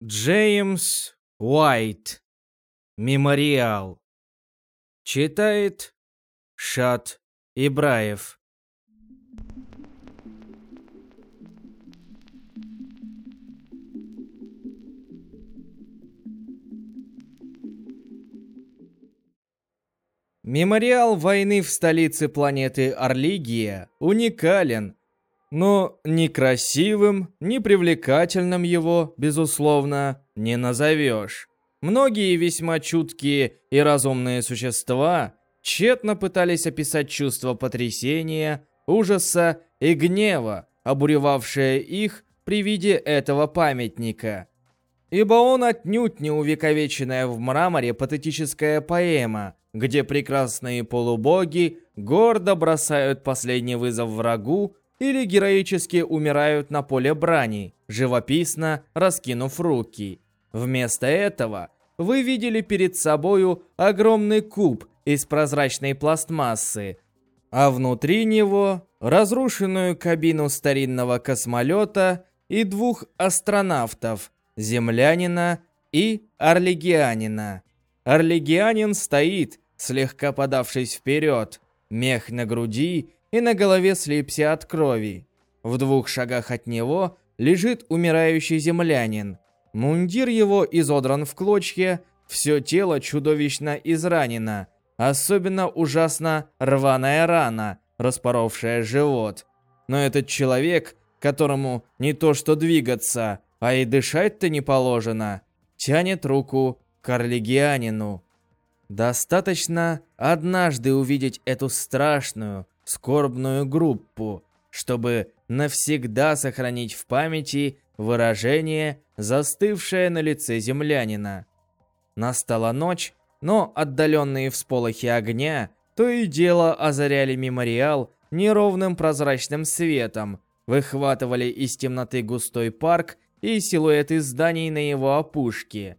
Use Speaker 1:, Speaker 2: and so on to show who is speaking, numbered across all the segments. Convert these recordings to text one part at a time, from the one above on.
Speaker 1: Джеймс Уайт. Мемориал. Читает Шат Ибраев. Мемориал войны в столице планеты Орлигия уникален но ни красивым, ни привлекательным его, безусловно, не назовешь. Многие весьма чуткие и разумные существа тщетно пытались описать чувство потрясения, ужаса и гнева, обуревавшее их при виде этого памятника. Ибо он отнюдь не увековеченная в мраморе патетическая поэма, где прекрасные полубоги гордо бросают последний вызов врагу или героически умирают на поле брани, живописно раскинув руки. Вместо этого вы видели перед собою огромный куб из прозрачной пластмассы, а внутри него разрушенную кабину старинного космолета и двух астронавтов, землянина и орлигианина. Орлигианин стоит, слегка подавшись вперед, мех на груди и на голове слипся от крови. В двух шагах от него лежит умирающий землянин. Мундир его изодран в клочья, все тело чудовищно изранено. Особенно ужасно рваная рана, распоровшая живот. Но этот человек, которому не то что двигаться, а и дышать-то не положено, тянет руку к орлигианину. Достаточно однажды увидеть эту страшную, скорбную группу, чтобы навсегда сохранить в памяти выражение, застывшее на лице землянина. Настала ночь, но отдаленные всполохи огня то и дело озаряли мемориал неровным прозрачным светом, выхватывали из темноты густой парк и силуэты зданий на его опушке.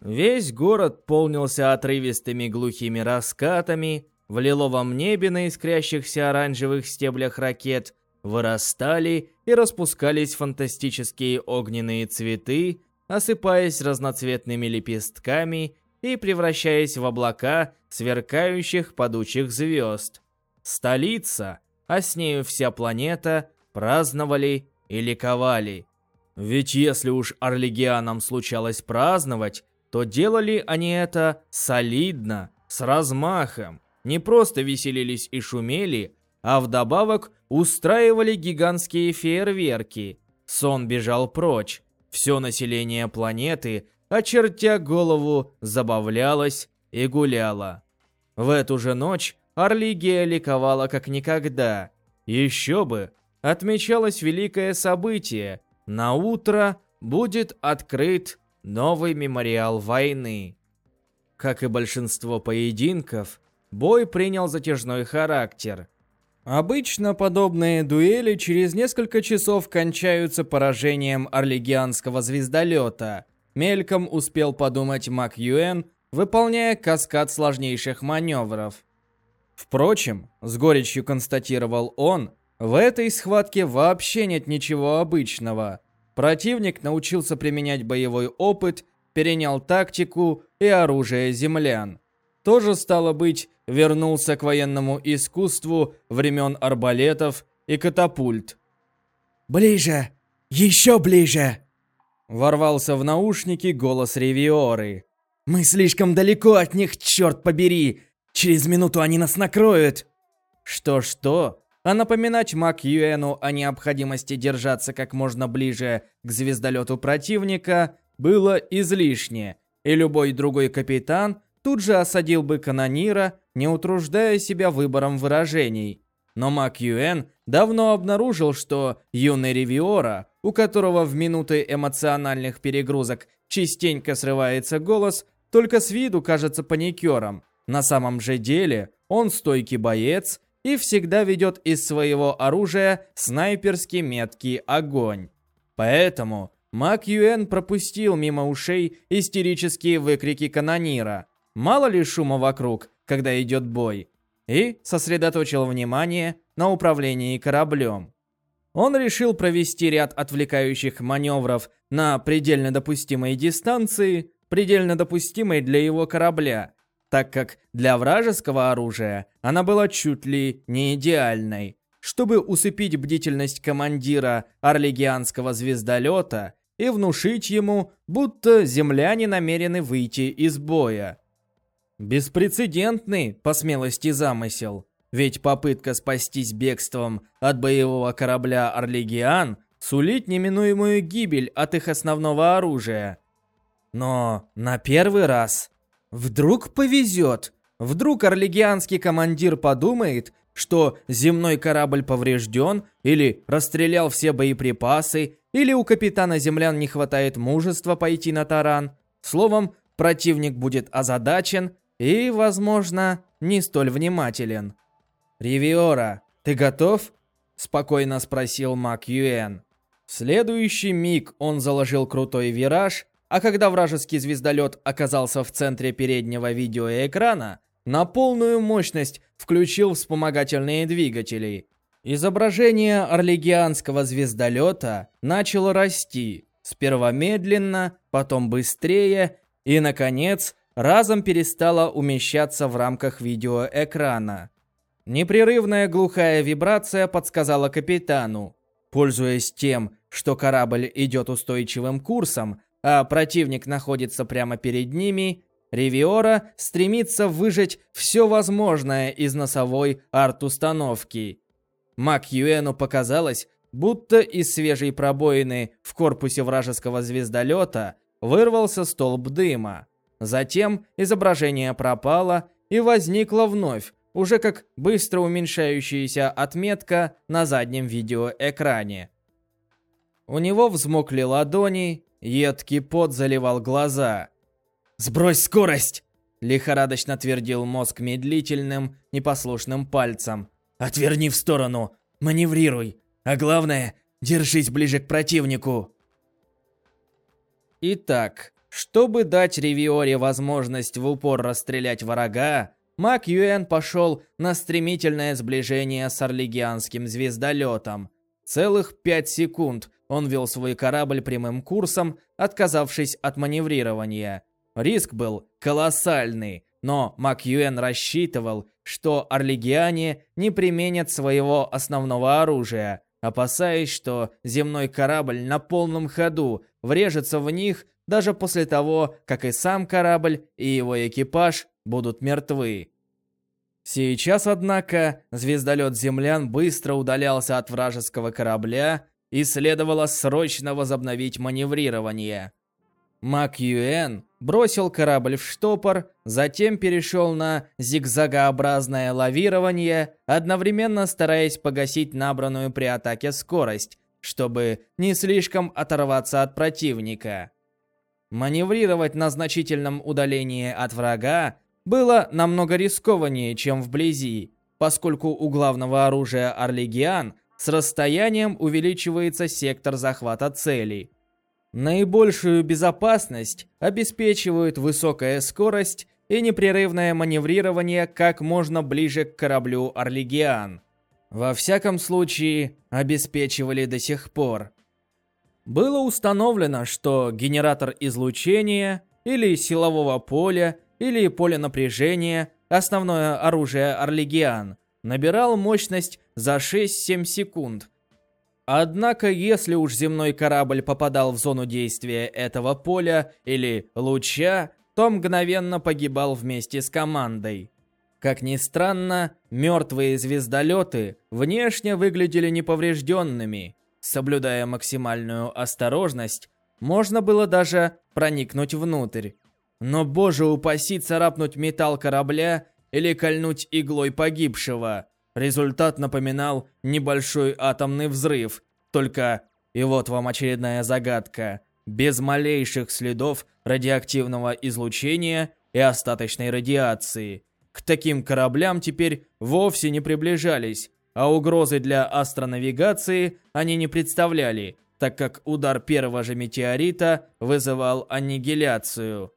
Speaker 1: Весь город полнился отрывистыми глухими раскатами, в лиловом небе на искрящихся оранжевых стеблях ракет вырастали и распускались фантастические огненные цветы, осыпаясь разноцветными лепестками и превращаясь в облака сверкающих падучих звезд. Столица, а с нею вся планета, праздновали и ликовали. Ведь если уж орлигианам случалось праздновать, то делали они это солидно, с размахом не просто веселились и шумели, а вдобавок устраивали гигантские фейерверки. Сон бежал прочь. Все население планеты, очертя голову, забавлялось и гуляло. В эту же ночь Орлигия ликовала как никогда. Еще бы, отмечалось великое событие. На утро будет открыт новый мемориал войны. Как и большинство поединков, бой принял затяжной характер. Обычно подобные дуэли через несколько часов кончаются поражением орлигианского звездолета. Мельком успел подумать Мак Юэн, выполняя каскад сложнейших маневров. Впрочем, с горечью констатировал он, в этой схватке вообще нет ничего обычного. Противник научился применять боевой опыт, перенял тактику и оружие землян. Тоже стало быть, вернулся к военному искусству времен арбалетов и катапульт.
Speaker 2: «Ближе! Еще ближе!»
Speaker 1: Ворвался в наушники голос Ревиоры.
Speaker 2: «Мы слишком далеко от них, черт побери! Через минуту они нас накроют!»
Speaker 1: Что-что? А напоминать Мак Юэну о необходимости держаться как можно ближе к звездолету противника было излишне, и любой другой капитан тут же осадил бы канонира, не утруждая себя выбором выражений. Но Мак Юэн давно обнаружил, что юный Ревиора, у которого в минуты эмоциональных перегрузок частенько срывается голос, только с виду кажется паникером. На самом же деле он стойкий боец и всегда ведет из своего оружия снайперский меткий огонь. Поэтому Мак Юэн пропустил мимо ушей истерические выкрики канонира. Мало ли шума вокруг, когда идет бой. И сосредоточил внимание на управлении кораблем. Он решил провести ряд отвлекающих маневров на предельно допустимой дистанции, предельно допустимой для его корабля, так как для вражеского оружия она была чуть ли не идеальной. Чтобы усыпить бдительность командира орлегианского звездолета и внушить ему, будто земляне намерены выйти из боя. Беспрецедентный, по смелости, замысел. Ведь попытка спастись бегством от боевого корабля «Орлегиан» сулит неминуемую гибель от их основного оружия. Но на первый раз вдруг повезет. Вдруг орлегианский командир подумает, что земной корабль поврежден, или расстрелял все боеприпасы, или у капитана землян не хватает мужества пойти на таран. Словом, противник будет озадачен и, возможно, не столь внимателен. «Ривиора, ты готов?» – спокойно спросил Мак Юэн. В следующий миг он заложил крутой вираж, а когда вражеский звездолет оказался в центре переднего видеоэкрана, на полную мощность включил вспомогательные двигатели. Изображение орлегианского звездолета начало расти, сперва медленно, потом быстрее и, наконец, разом перестало умещаться в рамках видеоэкрана. Непрерывная глухая вибрация подсказала капитану. Пользуясь тем, что корабль идет устойчивым курсом, а противник находится прямо перед ними, Ривиора стремится выжать все возможное из носовой арт-установки. Мак Юэну показалось, будто из свежей пробоины в корпусе вражеского звездолета вырвался столб дыма. Затем изображение пропало и возникло вновь, уже как быстро уменьшающаяся отметка на заднем видеоэкране. У него взмокли ладони, едкий пот заливал глаза – «Сбрось скорость!» Лихорадочно твердил мозг медлительным, непослушным пальцем. «Отверни в сторону! Маневрируй! А главное, держись ближе к противнику!» Итак, чтобы дать Ревиоре возможность в упор расстрелять врага, Мак Юэн пошел на стремительное сближение с орлегианским звездолетом. Целых пять секунд он вел свой корабль прямым курсом, отказавшись от маневрирования. Риск был колоссальный, но Макьюэн рассчитывал, что орлегиане не применят своего основного оружия, опасаясь, что земной корабль на полном ходу врежется в них даже после того, как и сам корабль, и его экипаж будут мертвы. Сейчас, однако, звездолет землян быстро удалялся от вражеского корабля, и следовало срочно возобновить маневрирование. Мак Юэн бросил корабль в штопор, затем перешел на зигзагообразное лавирование, одновременно стараясь погасить набранную при атаке скорость, чтобы не слишком оторваться от противника. Маневрировать на значительном удалении от врага было намного рискованнее, чем вблизи, поскольку у главного оружия Орлегиан с расстоянием увеличивается сектор захвата цели – Наибольшую безопасность обеспечивают высокая скорость и непрерывное маневрирование как можно ближе к кораблю Орлегиан. Во всяком случае, обеспечивали до сих пор. Было установлено, что генератор излучения или силового поля или поля напряжения, основное оружие Орлегиан, набирал мощность за 6-7 секунд – Однако, если уж земной корабль попадал в зону действия этого поля или луча, то мгновенно погибал вместе с командой. Как ни странно, мертвые звездолеты внешне выглядели неповрежденными. Соблюдая максимальную осторожность, можно было даже проникнуть внутрь. Но, боже упаси, царапнуть металл корабля или кольнуть иглой погибшего – Результат напоминал небольшой атомный взрыв. Только, и вот вам очередная загадка, без малейших следов радиоактивного излучения и остаточной радиации. К таким кораблям теперь вовсе не приближались, а угрозы для астронавигации они не представляли, так как удар первого же метеорита вызывал аннигиляцию.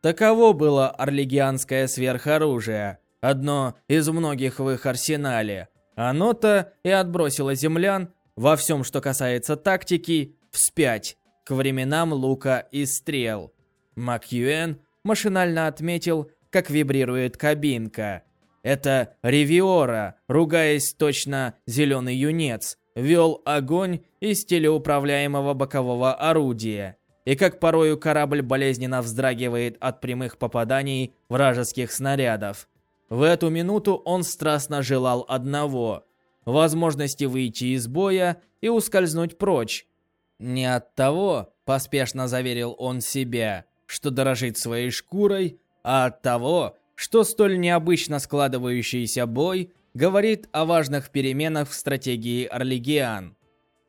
Speaker 1: Таково было орлегианское сверхоружие – Одно из многих в их арсенале. Оно-то и отбросило землян во всем, что касается тактики, вспять, к временам лука и стрел. Макьюэн машинально отметил, как вибрирует кабинка. Это Ревиора, ругаясь точно зеленый юнец, вел огонь из телеуправляемого бокового орудия. И как порою корабль болезненно вздрагивает от прямых попаданий вражеских снарядов. В эту минуту он страстно желал одного – возможности выйти из боя и ускользнуть прочь. Не от того, поспешно заверил он себя, что дорожит своей шкурой, а от того, что столь необычно складывающийся бой говорит о важных переменах в стратегии Орлигиан.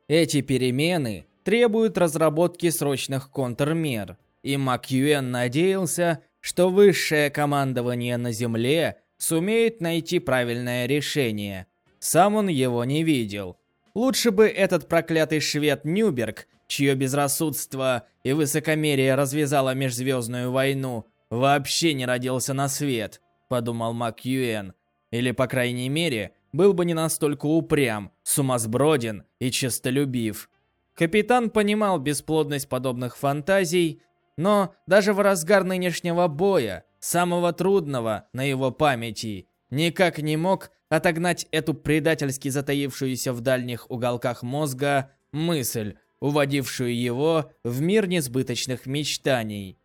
Speaker 1: Эти перемены требуют разработки срочных контрмер, и Макьюэн надеялся, что высшее командование на Земле сумеет найти правильное решение. Сам он его не видел. Лучше бы этот проклятый швед Нюберг, чье безрассудство и высокомерие развязало межзвездную войну, вообще не родился на свет, подумал Мак Юэн. Или, по крайней мере, был бы не настолько упрям, сумасброден и честолюбив. Капитан понимал бесплодность подобных фантазий, но даже в разгар нынешнего боя, самого трудного на его памяти, никак не мог отогнать эту предательски затаившуюся в дальних уголках мозга мысль, уводившую его в мир несбыточных мечтаний.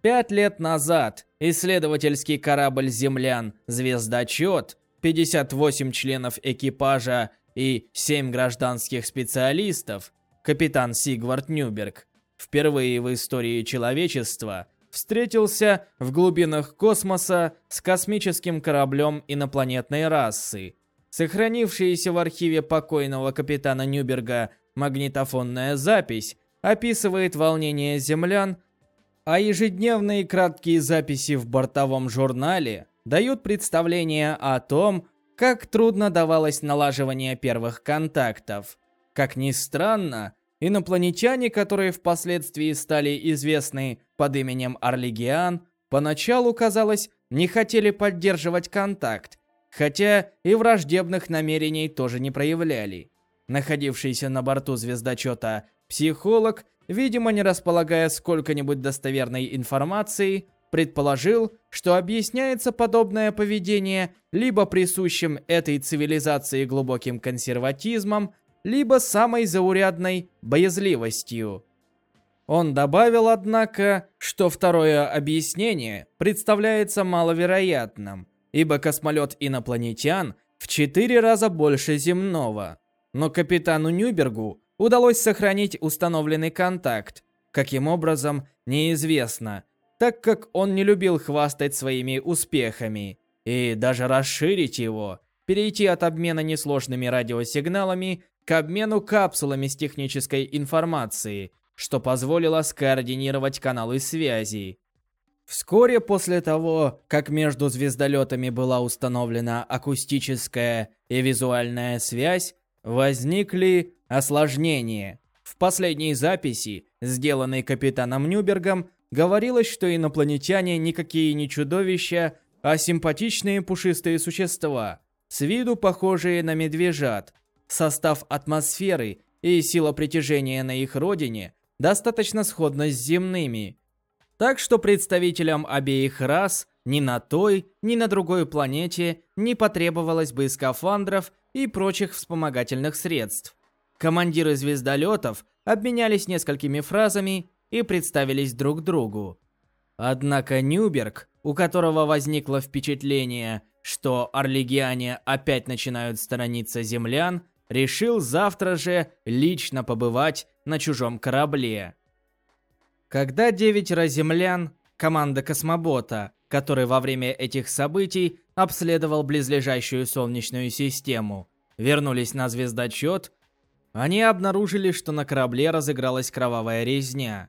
Speaker 1: Пять лет назад исследовательский корабль «Землян» «Звездочет», 58 членов экипажа и 7 гражданских специалистов, капитан Сигвард Нюберг, впервые в истории человечества встретился в глубинах космоса с космическим кораблем инопланетной расы. Сохранившаяся в архиве покойного капитана Нюберга магнитофонная запись описывает волнение землян а ежедневные краткие записи в бортовом журнале дают представление о том, как трудно давалось налаживание первых контактов. Как ни странно, инопланетяне, которые впоследствии стали известны под именем Орлигиан, поначалу, казалось, не хотели поддерживать контакт, хотя и враждебных намерений тоже не проявляли. Находившийся на борту звездочета психолог видимо, не располагая сколько-нибудь достоверной информацией, предположил, что объясняется подобное поведение либо присущим этой цивилизации глубоким консерватизмом, либо самой заурядной боязливостью. Он добавил, однако, что второе объяснение представляется маловероятным, ибо космолет инопланетян в четыре раза больше земного. Но капитану Нюбергу удалось сохранить установленный контакт. Каким образом, неизвестно, так как он не любил хвастать своими успехами. И даже расширить его, перейти от обмена несложными радиосигналами к обмену капсулами с технической информацией, что позволило скоординировать каналы связи. Вскоре после того, как между звездолетами была установлена акустическая и визуальная связь, возникли осложнения. В последней записи, сделанной капитаном Нюбергом, говорилось, что инопланетяне никакие не чудовища, а симпатичные пушистые существа, с виду похожие на медвежат. Состав атмосферы и сила притяжения на их родине достаточно сходна с земными. Так что представителям обеих рас ни на той, ни на другой планете не потребовалось бы скафандров и прочих вспомогательных средств. Командиры звездолетов обменялись несколькими фразами и представились друг другу. Однако Нюберг, у которого возникло впечатление, что орлигиане опять начинают сторониться землян, решил завтра же лично побывать на чужом корабле. Когда девятеро землян, команда космобота, который во время этих событий обследовал близлежащую Солнечную систему, вернулись на звездочет, они обнаружили, что на корабле разыгралась кровавая резня.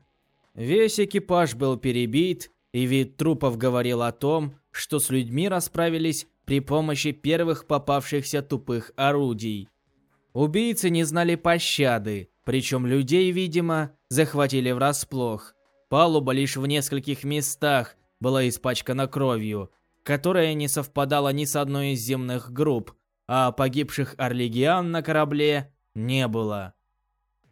Speaker 1: Весь экипаж был перебит, и вид трупов говорил о том, что с людьми расправились при помощи первых попавшихся тупых орудий. Убийцы не знали пощады, причем людей, видимо, захватили врасплох. Палуба лишь в нескольких местах была испачкана кровью, которая не совпадала ни с одной из земных групп, а погибших орлигиан на корабле не было.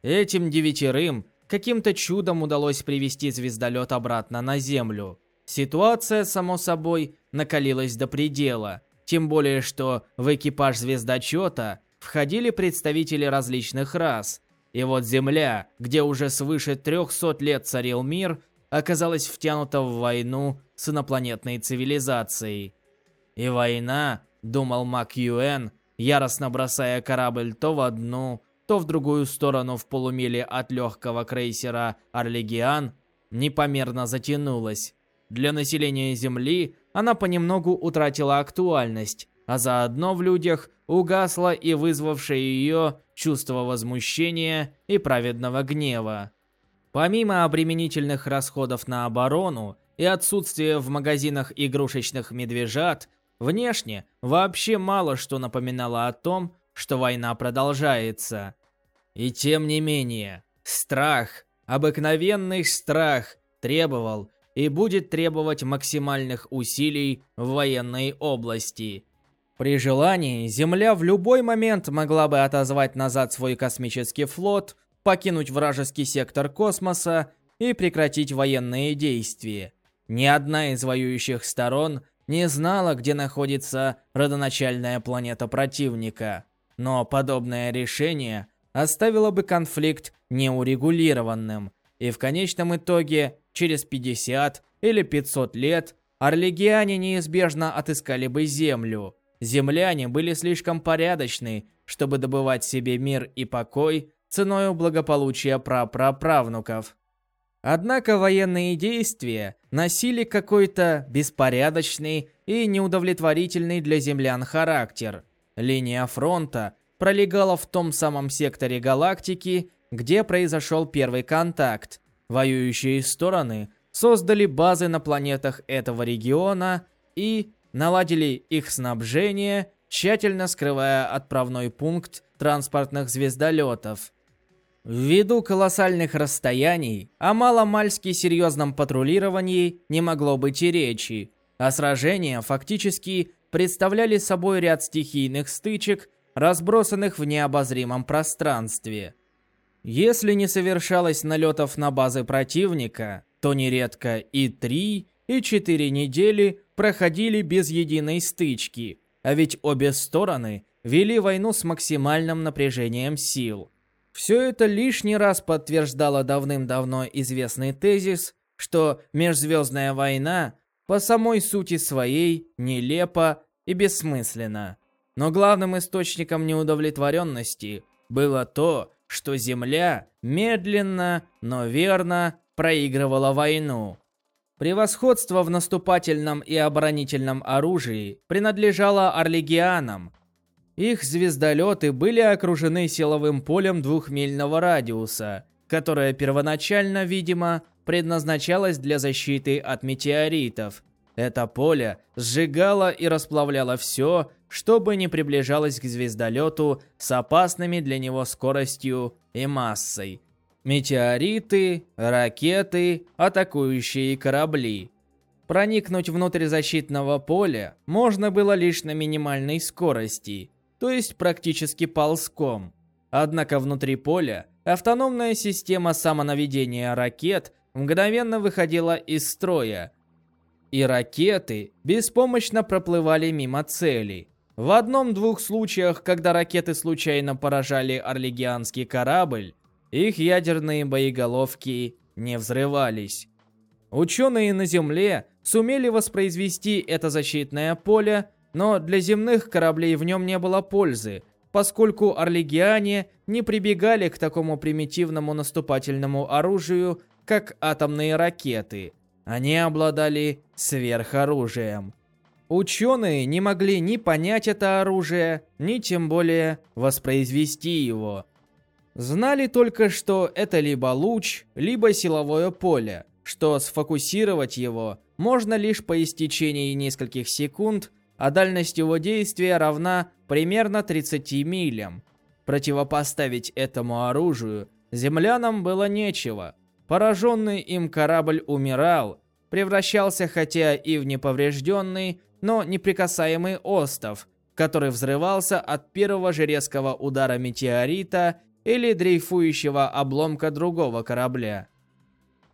Speaker 1: Этим девятерым каким-то чудом удалось привести звездолет обратно на Землю. Ситуация, само собой, накалилась до предела, тем более что в экипаж звездочета входили представители различных рас. И вот Земля, где уже свыше 300 лет царил мир, оказалась втянута в войну с инопланетной цивилизацией. И война, думал Мак Юэн, яростно бросая корабль то в одну, то в другую сторону в полумиле от легкого крейсера «Орлегиан», непомерно затянулась. Для населения Земли она понемногу утратила актуальность, а заодно в людях угасло и вызвавшее ее чувство возмущения и праведного гнева. Помимо обременительных расходов на оборону и отсутствия в магазинах игрушечных медвежат, внешне вообще мало что напоминало о том, что война продолжается. И тем не менее, страх, обыкновенный страх, требовал и будет требовать максимальных усилий в военной области. При желании, Земля в любой момент могла бы отозвать назад свой космический флот – покинуть вражеский сектор космоса и прекратить военные действия. Ни одна из воюющих сторон не знала, где находится родоначальная планета противника. Но подобное решение оставило бы конфликт неурегулированным, и в конечном итоге, через 50 или 500 лет, Орлегиане неизбежно отыскали бы Землю. Земляне были слишком порядочны, чтобы добывать себе мир и покой ценой благополучия прапраправнуков. Однако военные действия носили какой-то беспорядочный и неудовлетворительный для землян характер. Линия фронта пролегала в том самом секторе галактики, где произошел первый контакт. Воюющие стороны создали базы на планетах этого региона и наладили их снабжение, тщательно скрывая отправной пункт транспортных звездолетов. Ввиду колоссальных расстояний, о маломальски серьезном патрулировании не могло быть и речи, а сражения фактически представляли собой ряд стихийных стычек, разбросанных в необозримом пространстве. Если не совершалось налетов на базы противника, то нередко и три, и четыре недели проходили без единой стычки, а ведь обе стороны вели войну с максимальным напряжением сил – все это лишний раз подтверждало давным-давно известный тезис, что межзвездная война по самой сути своей нелепа и бессмысленна. Но главным источником неудовлетворенности было то, что Земля медленно, но верно проигрывала войну. Превосходство в наступательном и оборонительном оружии принадлежало Орлегианам, их звездолеты были окружены силовым полем двухмильного радиуса, которое первоначально, видимо, предназначалось для защиты от метеоритов. Это поле сжигало и расплавляло все, что бы не приближалось к звездолету с опасными для него скоростью и массой. Метеориты, ракеты, атакующие корабли. Проникнуть внутрь защитного поля можно было лишь на минимальной скорости – то есть практически ползком. Однако внутри поля автономная система самонаведения ракет мгновенно выходила из строя, и ракеты беспомощно проплывали мимо цели. В одном-двух случаях, когда ракеты случайно поражали орлегианский корабль, их ядерные боеголовки не взрывались. Ученые на Земле сумели воспроизвести это защитное поле но для земных кораблей в нем не было пользы, поскольку орлегиане не прибегали к такому примитивному наступательному оружию, как атомные ракеты. Они обладали сверхоружием. Ученые не могли ни понять это оружие, ни тем более воспроизвести его. Знали только, что это либо луч, либо силовое поле, что сфокусировать его можно лишь по истечении нескольких секунд а дальность его действия равна примерно 30 милям. Противопоставить этому оружию землянам было нечего. Пораженный им корабль умирал, превращался хотя и в неповрежденный, но неприкасаемый остов, который взрывался от первого же резкого удара метеорита или дрейфующего обломка другого корабля.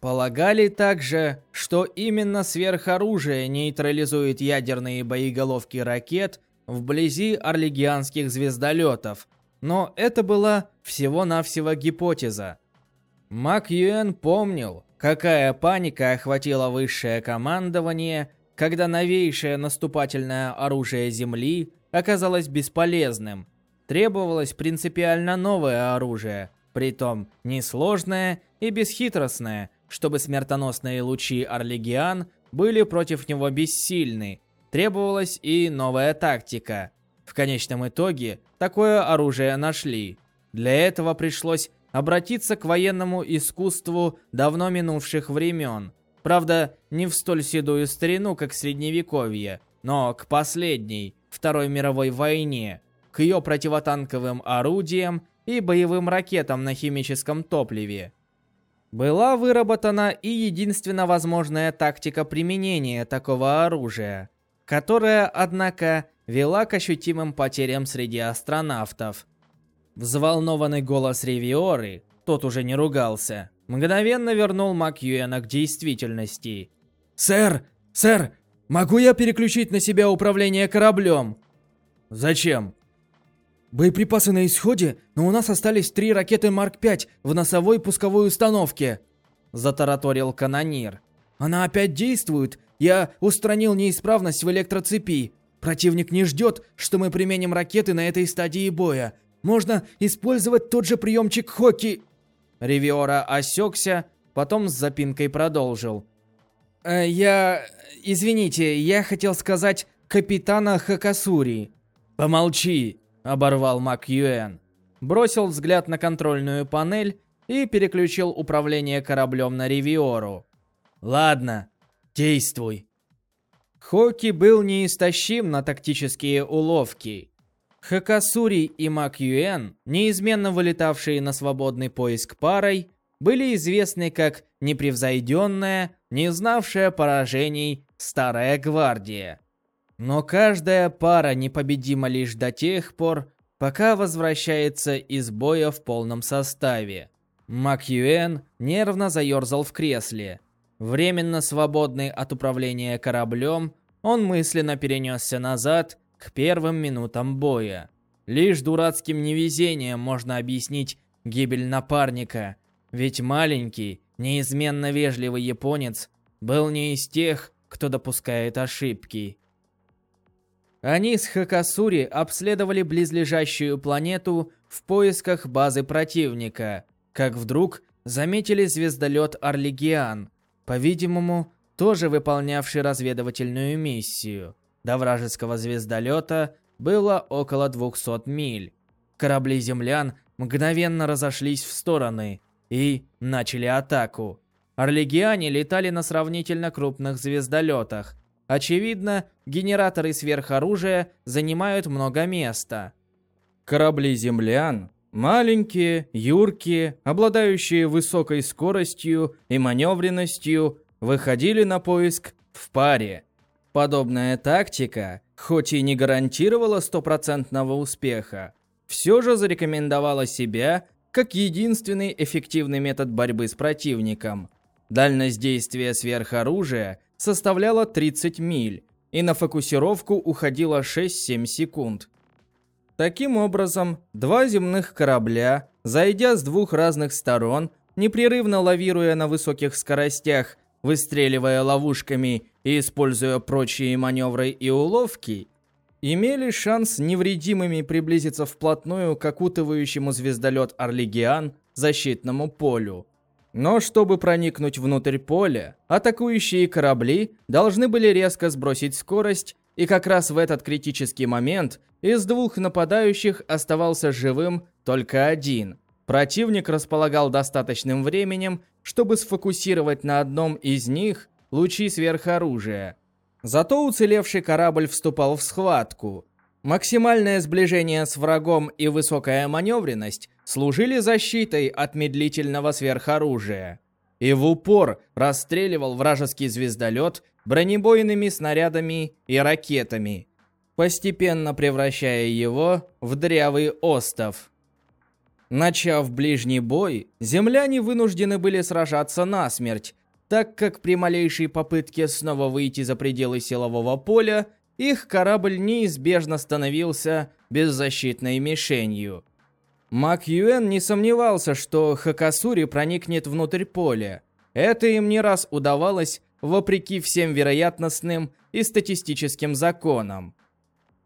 Speaker 1: Полагали также, что именно сверхоружие нейтрализует ядерные боеголовки ракет вблизи орлегианских звездолетов, но это была всего-навсего гипотеза. Мак Юэн помнил, какая паника охватила высшее командование, когда новейшее наступательное оружие Земли оказалось бесполезным. Требовалось принципиально новое оружие, притом несложное и бесхитростное, чтобы смертоносные лучи Орлегиан были против него бессильны. Требовалась и новая тактика. В конечном итоге такое оружие нашли. Для этого пришлось обратиться к военному искусству давно минувших времен. Правда, не в столь седую старину, как Средневековье, но к последней, Второй мировой войне, к ее противотанковым орудиям и боевым ракетам на химическом топливе. Была выработана и единственно возможная тактика применения такого оружия, которая, однако, вела к ощутимым потерям среди астронавтов. Взволнованный голос Ревиоры, тот уже не ругался, мгновенно вернул Макьюэна к действительности.
Speaker 2: «Сэр! Сэр! Могу я переключить на себя управление кораблем?»
Speaker 1: «Зачем?»
Speaker 2: Боеприпасы на исходе, но у нас остались три ракеты Марк-5 в носовой пусковой установке. Затараторил канонир. Она опять действует. Я устранил неисправность в электроцепи. Противник не ждет, что мы применим ракеты на этой стадии боя. Можно использовать тот же приемчик Хоки.
Speaker 1: Ривиора осекся, потом с запинкой продолжил.
Speaker 2: Э, я... Извините, я хотел сказать капитана Хакасури.
Speaker 1: Помолчи, оборвал Мак Юэн. Бросил взгляд на контрольную панель и переключил управление кораблем на Ривиору. «Ладно, действуй». Хоки был неистощим на тактические уловки. Хакасури и Мак Юэн, неизменно вылетавшие на свободный поиск парой, были известны как непревзойденная, не знавшая поражений Старая Гвардия. Но каждая пара непобедима лишь до тех пор, пока возвращается из боя в полном составе. Мак Юэн нервно заерзал в кресле. Временно свободный от управления кораблем, он мысленно перенесся назад к первым минутам боя. Лишь дурацким невезением можно объяснить гибель напарника, ведь маленький, неизменно вежливый японец был не из тех, кто допускает ошибки. Они с Хакасури обследовали близлежащую планету в поисках базы противника, как вдруг заметили звездолет Орлегиан, по-видимому, тоже выполнявший разведывательную миссию. До вражеского звездолета было около 200 миль. Корабли землян мгновенно разошлись в стороны и начали атаку. Орлегиане летали на сравнительно крупных звездолетах, Очевидно, генераторы сверхоружия занимают много места. Корабли землян маленькие, юркие, обладающие высокой скоростью и маневренностью, выходили на поиск в паре. Подобная тактика, хоть и не гарантировала стопроцентного успеха, все же зарекомендовала себя как единственный эффективный метод борьбы с противником. Дальность действия сверхоружия составляла 30 миль, и на фокусировку уходило 6-7 секунд. Таким образом, два земных корабля, зайдя с двух разных сторон, непрерывно лавируя на высоких скоростях, выстреливая ловушками и используя прочие маневры и уловки, имели шанс невредимыми приблизиться вплотную к окутывающему звездолет Орлегиан защитному полю. Но чтобы проникнуть внутрь поля, атакующие корабли должны были резко сбросить скорость, и как раз в этот критический момент из двух нападающих оставался живым только один. Противник располагал достаточным временем, чтобы сфокусировать на одном из них лучи сверхоружия. Зато уцелевший корабль вступал в схватку. Максимальное сближение с врагом и высокая маневренность служили защитой от медлительного сверхоружия. И в упор расстреливал вражеский звездолет бронебойными снарядами и ракетами. постепенно превращая его в дрявый остов. Начав ближний бой, земляне вынуждены были сражаться насмерть, так как при малейшей попытке снова выйти за пределы силового поля, их корабль неизбежно становился беззащитной мишенью. Мак Юэн не сомневался, что Хакасури проникнет внутрь поля. Это им не раз удавалось, вопреки всем вероятностным и статистическим законам.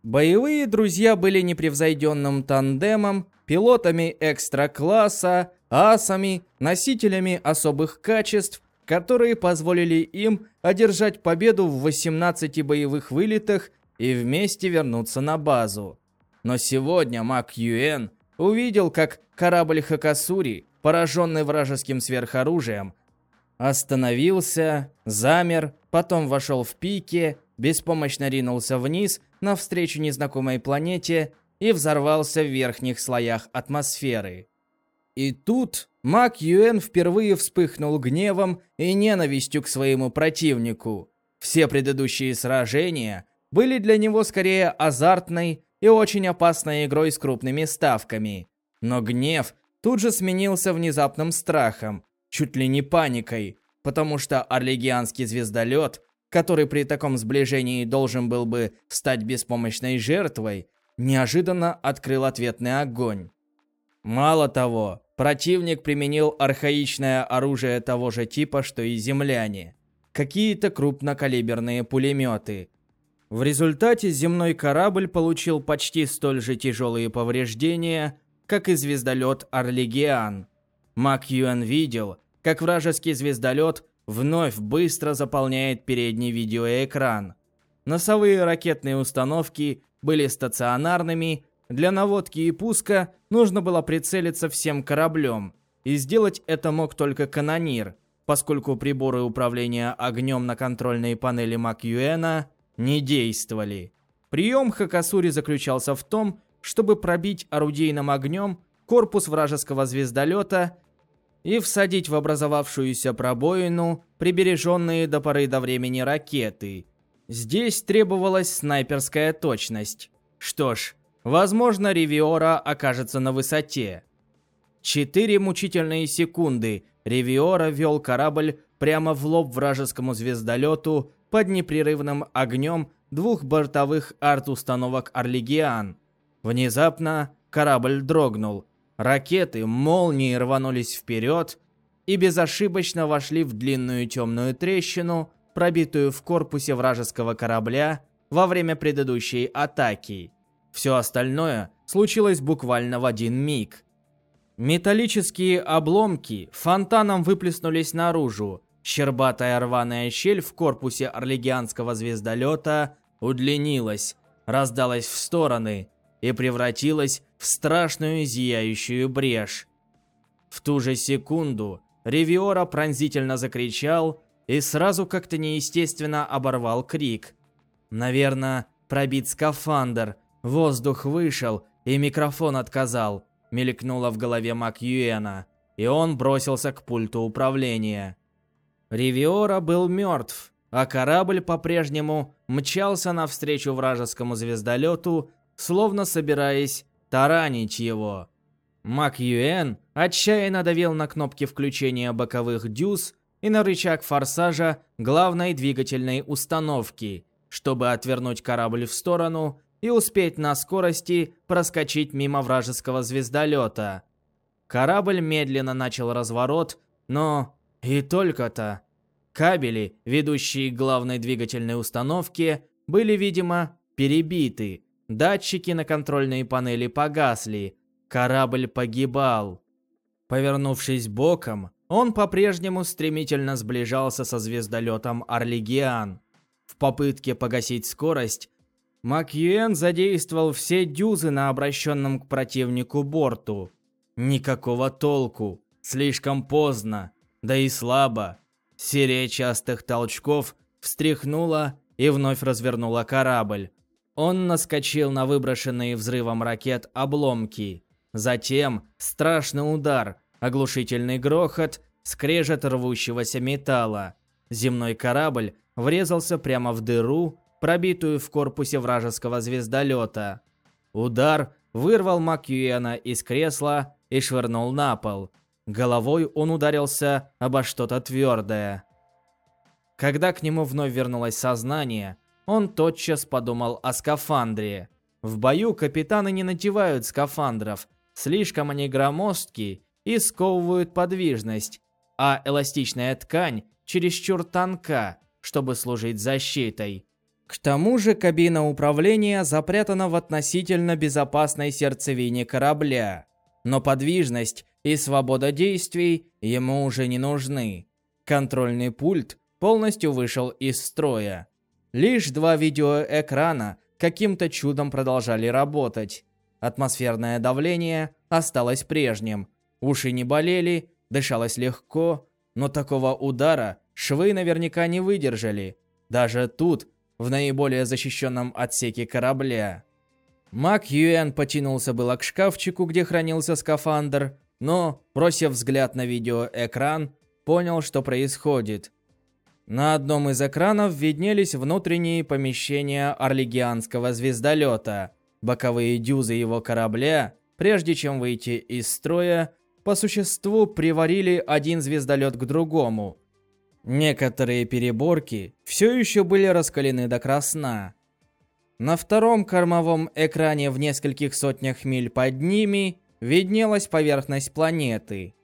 Speaker 1: Боевые друзья были непревзойденным тандемом, пилотами экстра-класса, асами, носителями особых качеств, которые позволили им одержать победу в 18 боевых вылетах и вместе вернуться на базу. Но сегодня Мак Юэн увидел, как корабль Хакасури, пораженный вражеским сверхоружием, остановился, замер, потом вошел в пике, беспомощно ринулся вниз навстречу незнакомой планете и взорвался в верхних слоях атмосферы. И тут Мак Юэн впервые вспыхнул гневом и ненавистью к своему противнику. Все предыдущие сражения были для него скорее азартной и очень опасной игрой с крупными ставками. Но гнев тут же сменился внезапным страхом, чуть ли не паникой, потому что орлегианский звездолет, который при таком сближении должен был бы стать беспомощной жертвой, неожиданно открыл ответный огонь. Мало того, противник применил архаичное оружие того же типа, что и земляне. Какие-то крупнокалиберные пулеметы. В результате земной корабль получил почти столь же тяжелые повреждения, как и звездолет Орлегиан. Мак Юэн видел, как вражеский звездолет вновь быстро заполняет передний видеоэкран. Носовые ракетные установки были стационарными, для наводки и пуска нужно было прицелиться всем кораблем, и сделать это мог только канонир, поскольку приборы управления огнем на контрольной панели Макьюэна не действовали. Прием Хакасури заключался в том, чтобы пробить орудийным огнем корпус вражеского звездолета и всадить в образовавшуюся пробоину прибереженные до поры до времени ракеты. Здесь требовалась снайперская точность. Что ж, возможно, Ривиора окажется на высоте. Четыре мучительные секунды Ривиора вел корабль прямо в лоб вражескому звездолету под непрерывным огнем двух бортовых арт-установок «Орлегиан». Внезапно корабль дрогнул, Ракеты молнией рванулись вперед и безошибочно вошли в длинную темную трещину, пробитую в корпусе вражеского корабля во время предыдущей атаки. Все остальное случилось буквально в один миг. Металлические обломки фонтаном выплеснулись наружу. Щербатая рваная щель в корпусе орлегианского звездолета удлинилась, раздалась в стороны и превратилась в страшную зияющую брешь. В ту же секунду Ревиора пронзительно закричал и сразу как-то неестественно оборвал крик. Наверное, пробит скафандр, воздух вышел и микрофон отказал, мелькнуло в голове Мак Юэна, и он бросился к пульту управления. Ревиора был мертв, а корабль по-прежнему мчался навстречу вражескому звездолету, словно собираясь таранить его. Мак Юэн отчаянно давил на кнопки включения боковых дюз и на рычаг форсажа главной двигательной установки, чтобы отвернуть корабль в сторону и успеть на скорости проскочить мимо вражеского звездолета. Корабль медленно начал разворот, но и только-то. Кабели, ведущие к главной двигательной установке, были, видимо, перебиты, Датчики на контрольной панели погасли. Корабль погибал. Повернувшись боком, он по-прежнему стремительно сближался со звездолетом Орлегиан. В попытке погасить скорость, Макьюэн задействовал все дюзы на обращенном к противнику борту. Никакого толку. Слишком поздно. Да и слабо. Серия частых толчков встряхнула и вновь развернула корабль. Он наскочил на выброшенные взрывом ракет обломки. Затем страшный удар, оглушительный грохот, скрежет рвущегося металла. Земной корабль врезался прямо в дыру, пробитую в корпусе вражеского звездолета. Удар вырвал Макьюэна из кресла и швырнул на пол. Головой он ударился обо что-то твердое. Когда к нему вновь вернулось сознание, он тотчас подумал о скафандре. В бою капитаны не надевают скафандров, слишком они громоздкие и сковывают подвижность, а эластичная ткань чересчур тонка, чтобы служить защитой. К тому же кабина управления запрятана в относительно безопасной сердцевине корабля, но подвижность и свобода действий ему уже не нужны. Контрольный пульт полностью вышел из строя. Лишь два видеоэкрана каким-то чудом продолжали работать. Атмосферное давление осталось прежним. Уши не болели, дышалось легко, но такого удара швы наверняка не выдержали. Даже тут, в наиболее защищенном отсеке корабля. Мак Юэн потянулся было к шкафчику, где хранился скафандр, но, бросив взгляд на видеоэкран, понял, что происходит. На одном из экранов виднелись внутренние помещения Орлегианского звездолета. Боковые дюзы его корабля, прежде чем выйти из строя, по существу приварили один звездолет к другому. Некоторые переборки все еще были раскалены до красна. На втором кормовом экране в нескольких сотнях миль под ними виднелась поверхность планеты.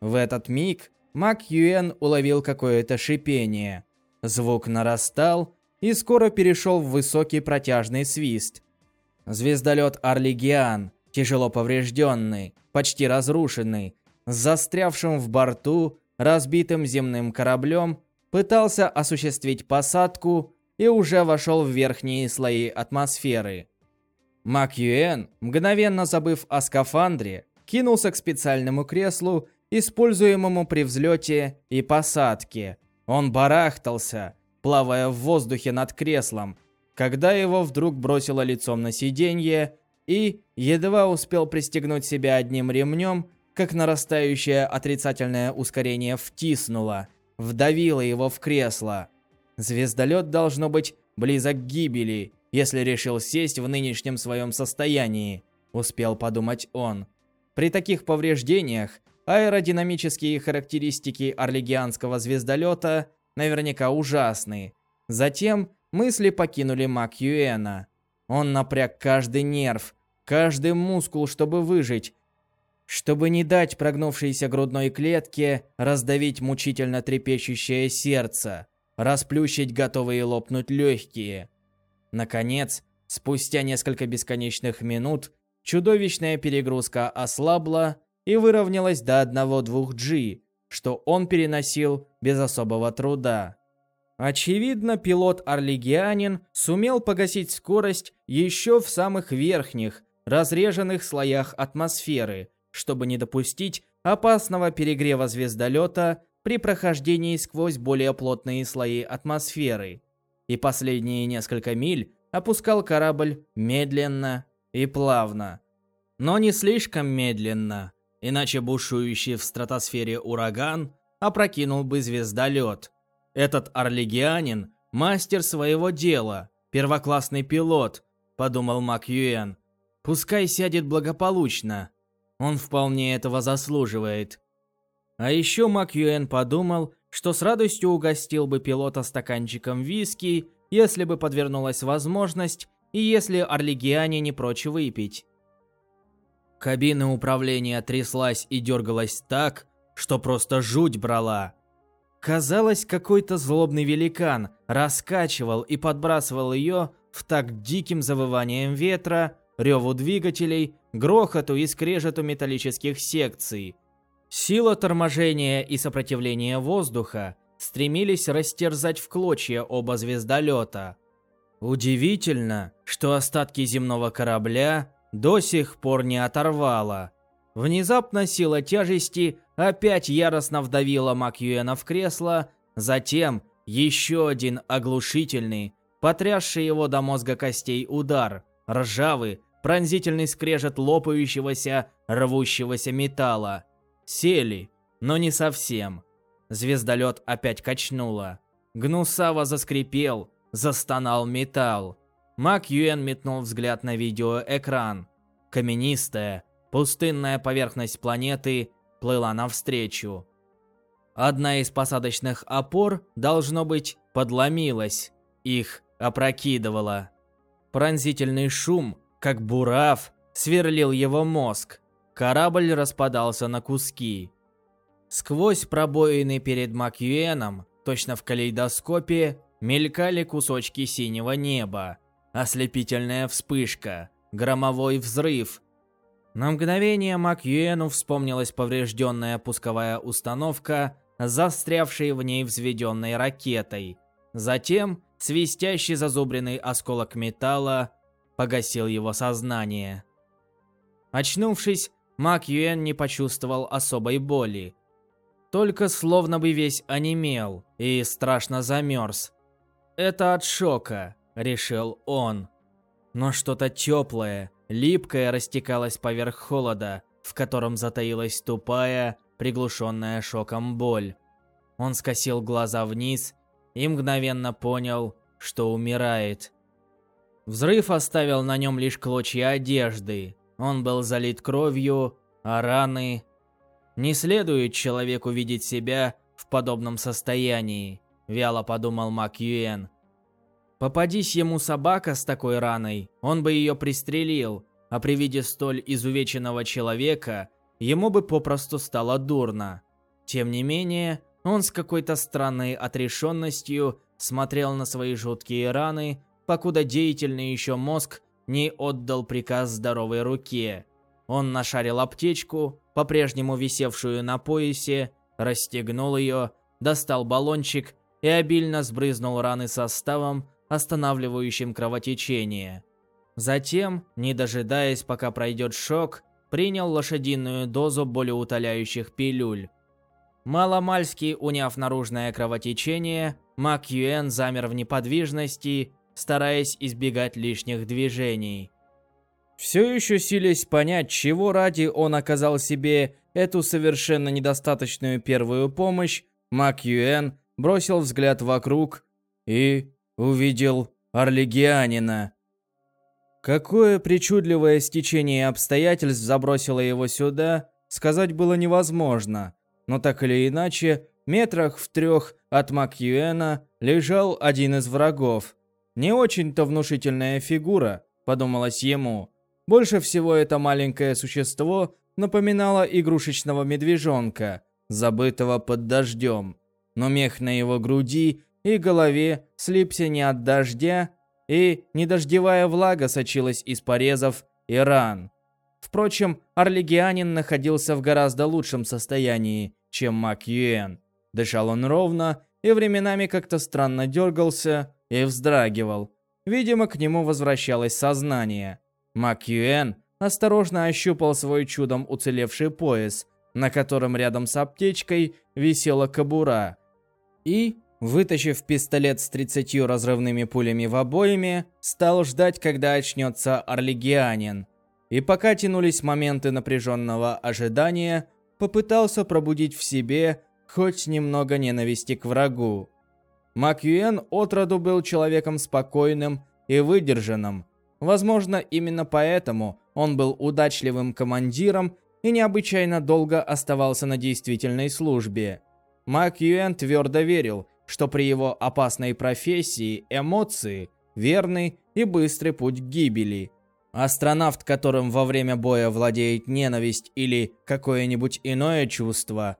Speaker 1: В этот миг Мак Юэн уловил какое-то шипение. Звук нарастал и скоро перешел в высокий протяжный свист. Звездолет Орлигиан, тяжело поврежденный, почти разрушенный, с застрявшим в борту, разбитым земным кораблем, пытался осуществить посадку и уже вошел в верхние слои атмосферы. Мак Юэн, мгновенно забыв о скафандре, кинулся к специальному креслу используемому при взлете и посадке. Он барахтался, плавая в воздухе над креслом, когда его вдруг бросило лицом на сиденье и едва успел пристегнуть себя одним ремнем, как нарастающее отрицательное ускорение втиснуло, вдавило его в кресло. Звездолет должно быть близок к гибели, если решил сесть в нынешнем своем состоянии, успел подумать он. При таких повреждениях Аэродинамические характеристики орлегианского звездолета наверняка ужасны. Затем мысли покинули Мак Юэна. Он напряг каждый нерв, каждый мускул, чтобы выжить, чтобы не дать прогнувшейся грудной клетке раздавить мучительно трепещущее сердце, расплющить готовые лопнуть легкие. Наконец, спустя несколько бесконечных минут, чудовищная перегрузка ослабла, и выровнялась до 1-2 G, что он переносил без особого труда. Очевидно, пилот-орлигианин сумел погасить скорость еще в самых верхних, разреженных слоях атмосферы, чтобы не допустить опасного перегрева звездолета при прохождении сквозь более плотные слои атмосферы. И последние несколько миль опускал корабль медленно и плавно. Но не слишком медленно, Иначе бушующий в стратосфере ураган опрокинул бы звездолет. Этот орлигианин – мастер своего дела, первоклассный пилот, подумал Мак Юэн. Пускай сядет благополучно. Он вполне этого заслуживает. А еще Мак Юэн подумал, что с радостью угостил бы пилота стаканчиком виски, если бы подвернулась возможность и если Орлигиане не прочь выпить. Кабина управления тряслась и дергалась так, что просто жуть брала. Казалось, какой-то злобный великан раскачивал и подбрасывал ее в так диким завыванием ветра, реву двигателей, грохоту и скрежету металлических секций. Сила торможения и сопротивления воздуха стремились растерзать в клочья оба звездолета. Удивительно, что остатки земного корабля до сих пор не оторвало. Внезапно сила тяжести опять яростно вдавила Макьюэна в кресло, затем еще один оглушительный, потрясший его до мозга костей удар, ржавый, пронзительный скрежет лопающегося, рвущегося металла. Сели, но не совсем. Звездолет опять качнуло. Гнусаво заскрипел,
Speaker 2: Застонал металл. Мак Юэн метнул взгляд на видеоэкран. Каменистая, пустынная поверхность планеты плыла навстречу. Одна из посадочных опор, должно быть, подломилась. Их опрокидывала. Пронзительный шум, как бурав, сверлил его мозг. Корабль распадался на куски. Сквозь пробоины перед Макьюэном, точно в калейдоскопе, мелькали кусочки синего неба. Ослепительная вспышка, громовой взрыв. На мгновение Макьюэну вспомнилась поврежденная пусковая установка, застрявшей в ней взведенной ракетой. Затем свистящий зазубренный осколок металла погасил его сознание. Очнувшись, Мак Юэн не почувствовал особой боли. Только словно бы весь онемел и страшно замерз. «Это от шока», — решил он. Но что-то теплое, липкое растекалось поверх холода, в котором затаилась тупая, приглушенная шоком боль. Он скосил глаза вниз и мгновенно понял, что умирает. Взрыв оставил на нем лишь клочья одежды. Он был залит кровью, а раны... Не следует человеку видеть себя в подобном состоянии, вяло подумал Мак Юэн. Попадись ему собака с такой раной, он бы ее пристрелил, а при виде столь изувеченного человека ему бы попросту стало дурно. Тем не менее, он с какой-то странной отрешенностью смотрел на свои жуткие раны, покуда деятельный еще мозг не отдал приказ здоровой руке. Он нашарил аптечку, по-прежнему висевшую на поясе, расстегнул ее, достал баллончик и обильно сбрызнул раны составом, останавливающим кровотечение. Затем, не дожидаясь, пока пройдет шок, принял лошадиную дозу болеутоляющих пилюль. Маломальски уняв наружное кровотечение, Мак Юэн замер в неподвижности, стараясь избегать лишних движений.
Speaker 1: Все еще силясь понять, чего ради он оказал себе эту совершенно недостаточную первую помощь, Мак Юэн бросил взгляд вокруг и увидел Орлигианина. Какое причудливое стечение обстоятельств забросило его сюда, сказать было невозможно, но так или иначе, метрах в трех от Макьюэна лежал один из врагов. Не очень-то внушительная фигура, подумалось ему. Больше всего это маленькое существо напоминало игрушечного медвежонка, забытого под дождем. Но мех на его груди и голове слипся не от дождя, и недождевая влага сочилась из порезов и ран. Впрочем, Орлигианин находился в гораздо лучшем состоянии, чем Мак Юэн. Дышал он ровно и временами как-то странно дергался и вздрагивал. Видимо, к нему возвращалось сознание. Мак Юэн осторожно ощупал свой чудом уцелевший пояс, на котором рядом с аптечкой висела кобура. И Вытащив пистолет с 30 разрывными пулями в обоими, стал ждать, когда очнется Орлигианин. И пока тянулись моменты напряженного ожидания, попытался пробудить в себе хоть немного ненависти к врагу. Макюэн отроду был человеком спокойным и выдержанным. Возможно, именно поэтому он был удачливым командиром и необычайно долго оставался на действительной службе. Мак Юэн твердо верил, что при его опасной профессии эмоции – верный и быстрый путь к гибели. Астронавт, которым во время боя владеет ненависть или какое-нибудь иное чувство,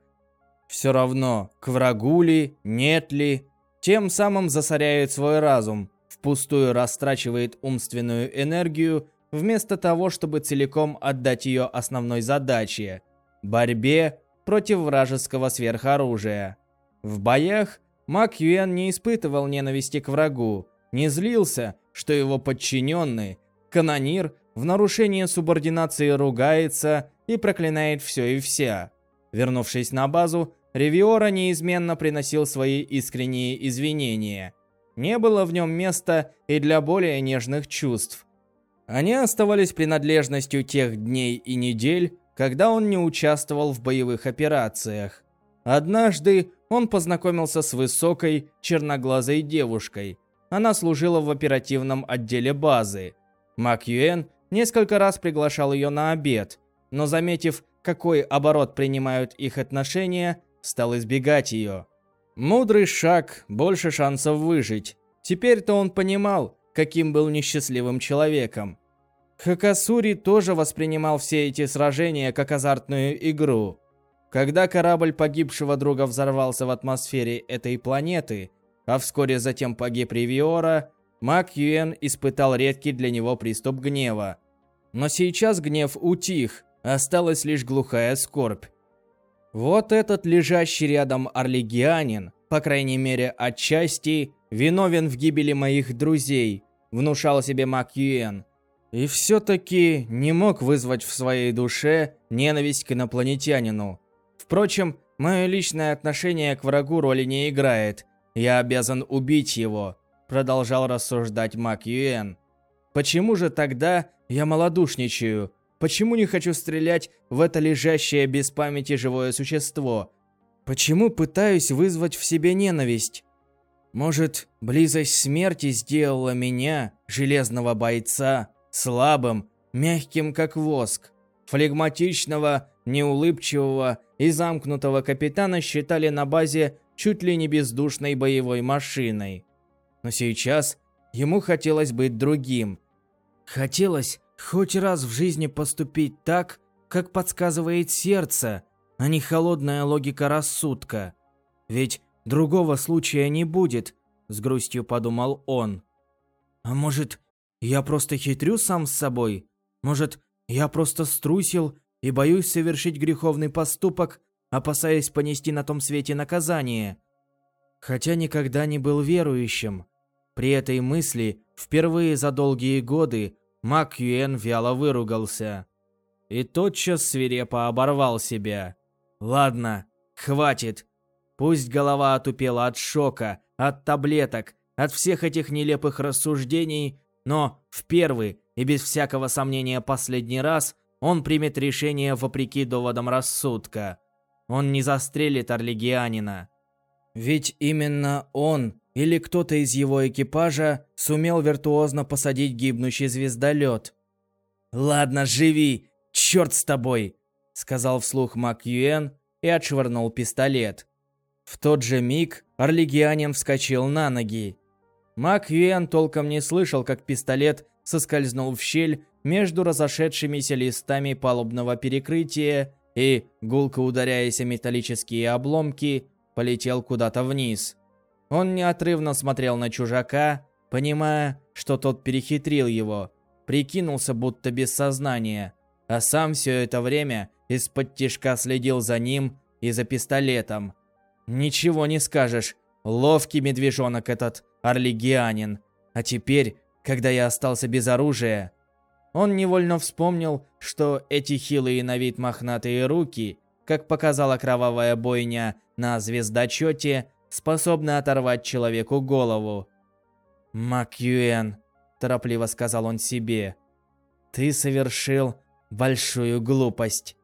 Speaker 1: все равно, к врагу ли, нет ли, тем самым засоряет свой разум, впустую растрачивает умственную энергию, вместо того, чтобы целиком отдать ее основной задаче – борьбе против вражеского сверхоружия. В боях Мак Юэн не испытывал ненависти к врагу, не злился, что его подчиненный, канонир, в нарушение субординации ругается и проклинает все и вся. Вернувшись на базу, Ревиора неизменно приносил свои искренние извинения. Не было в нем места и для более нежных чувств. Они оставались принадлежностью тех дней и недель, когда он не участвовал в боевых операциях. Однажды он познакомился с высокой, черноглазой девушкой. она служила в оперативном отделе базы. Мак Юэн несколько раз приглашал ее на обед, но заметив, какой оборот принимают их отношения, стал избегать ее. Мудрый шаг, больше шансов выжить. Теперь-то он понимал, каким был несчастливым человеком. Хакасури тоже воспринимал все эти сражения как азартную игру. Когда корабль погибшего друга взорвался в атмосфере этой планеты, а вскоре затем погиб Ривиора, Мак Юэн испытал редкий для него приступ гнева. Но сейчас гнев утих, осталась лишь глухая скорбь. Вот этот лежащий рядом орлигианин, по крайней мере отчасти, виновен в гибели моих друзей, внушал себе Мак Юэн. И все-таки не мог вызвать в своей душе ненависть к инопланетянину. Впрочем, мое личное отношение к врагу роли не играет. Я обязан убить его, продолжал рассуждать Мак Юэн. Почему же тогда я малодушничаю? Почему не хочу стрелять в это лежащее без памяти живое существо? Почему пытаюсь вызвать в себе ненависть? Может, близость смерти сделала меня, железного бойца, слабым, мягким как воск. Флегматичного, неулыбчивого и замкнутого капитана считали на базе чуть ли не бездушной боевой машиной. Но сейчас ему хотелось быть другим. Хотелось Хоть раз в жизни поступить так, как подсказывает сердце, а не холодная логика рассудка. Ведь другого случая не будет, с грустью подумал он. А может, я просто хитрю сам с собой? Может, я просто струсил и боюсь совершить греховный поступок, опасаясь понести на том свете наказание? Хотя никогда не был верующим. При этой мысли впервые за долгие годы Мак Юэн вяло выругался. И тотчас свирепо оборвал себя. «Ладно, хватит. Пусть голова отупела от шока, от таблеток, от всех этих нелепых рассуждений, но в первый и без всякого сомнения последний раз он примет решение вопреки доводам рассудка. Он не застрелит Орлигианина. Ведь именно он или кто-то из его экипажа сумел виртуозно посадить гибнущий звездолет. «Ладно, живи, черт с тобой!» — сказал вслух Мак Юэн и отшвырнул пистолет. В тот же миг Орлигианин вскочил на ноги. Мак Юэн толком не слышал, как пистолет соскользнул в щель между разошедшимися листами палубного перекрытия и, гулко ударяясь о металлические обломки, полетел куда-то вниз. Он неотрывно смотрел на чужака, понимая, что тот перехитрил его, прикинулся будто без сознания, а сам все это время из-под тишка следил за ним и за пистолетом. Ничего не скажешь, ловкий медвежонок этот орлигианин. А теперь, когда я остался без оружия, он невольно вспомнил, что эти хилые на вид мохнатые руки, как показала кровавая бойня на звездочете, способны оторвать человеку голову. «Макюэн», – торопливо сказал он себе, – «ты совершил большую глупость».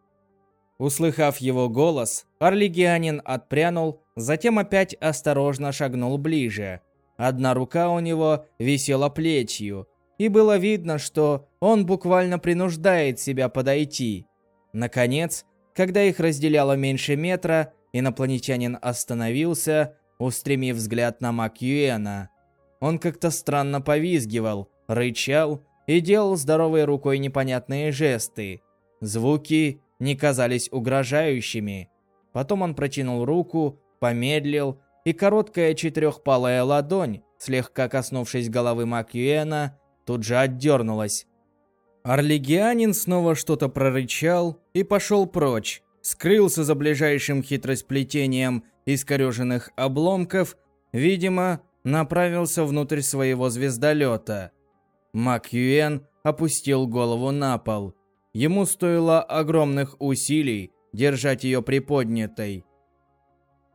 Speaker 1: Услыхав его голос, Орлигианин отпрянул, затем опять осторожно шагнул ближе. Одна рука у него висела плетью, и было видно, что он буквально принуждает себя подойти. Наконец, когда их разделяло меньше метра, Инопланетянин остановился, устремив взгляд на Макьюэна. Он как-то странно повизгивал, рычал и делал здоровой рукой непонятные жесты. Звуки не казались угрожающими. Потом он протянул руку, помедлил, и короткая четырехпалая ладонь, слегка коснувшись головы Макьюэна, тут же отдернулась. Орлигианин снова что-то прорычал и пошел прочь, скрылся за ближайшим хитросплетением искореженных обломков, видимо, направился внутрь своего звездолета. Мак Юэн опустил голову на пол. Ему стоило огромных усилий держать ее приподнятой.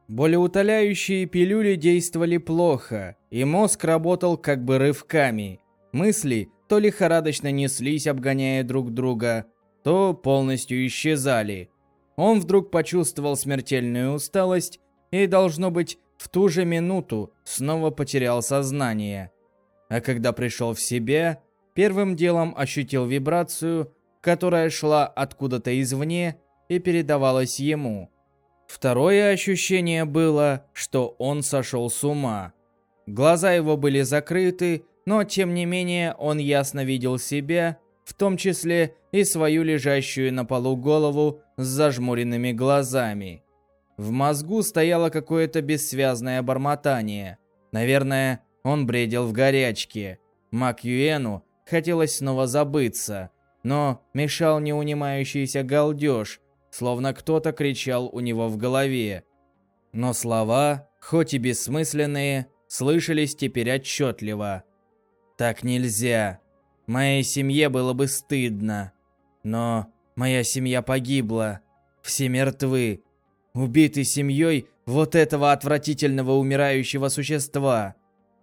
Speaker 1: Болеутоляющие пилюли действовали плохо, и мозг работал как бы рывками. Мысли то лихорадочно неслись, обгоняя друг друга, то полностью исчезали. Он вдруг почувствовал смертельную усталость и, должно быть, в ту же минуту снова потерял сознание. А когда пришел в себя, первым делом ощутил вибрацию, которая шла откуда-то извне и передавалась ему. Второе ощущение было, что он сошел с ума. Глаза его были закрыты, но тем не менее он ясно видел себя, в том числе и свою лежащую на полу голову с зажмуренными глазами. В мозгу стояло какое-то бессвязное бормотание. Наверное, он бредил в горячке. Мак Юэну хотелось снова забыться, но мешал неунимающийся галдеж, словно кто-то кричал у него в голове. Но слова, хоть и бессмысленные, слышались теперь отчетливо. Так нельзя. Моей семье было бы стыдно. Но моя семья погибла. Все мертвы. Убиты семьей вот этого отвратительного умирающего существа.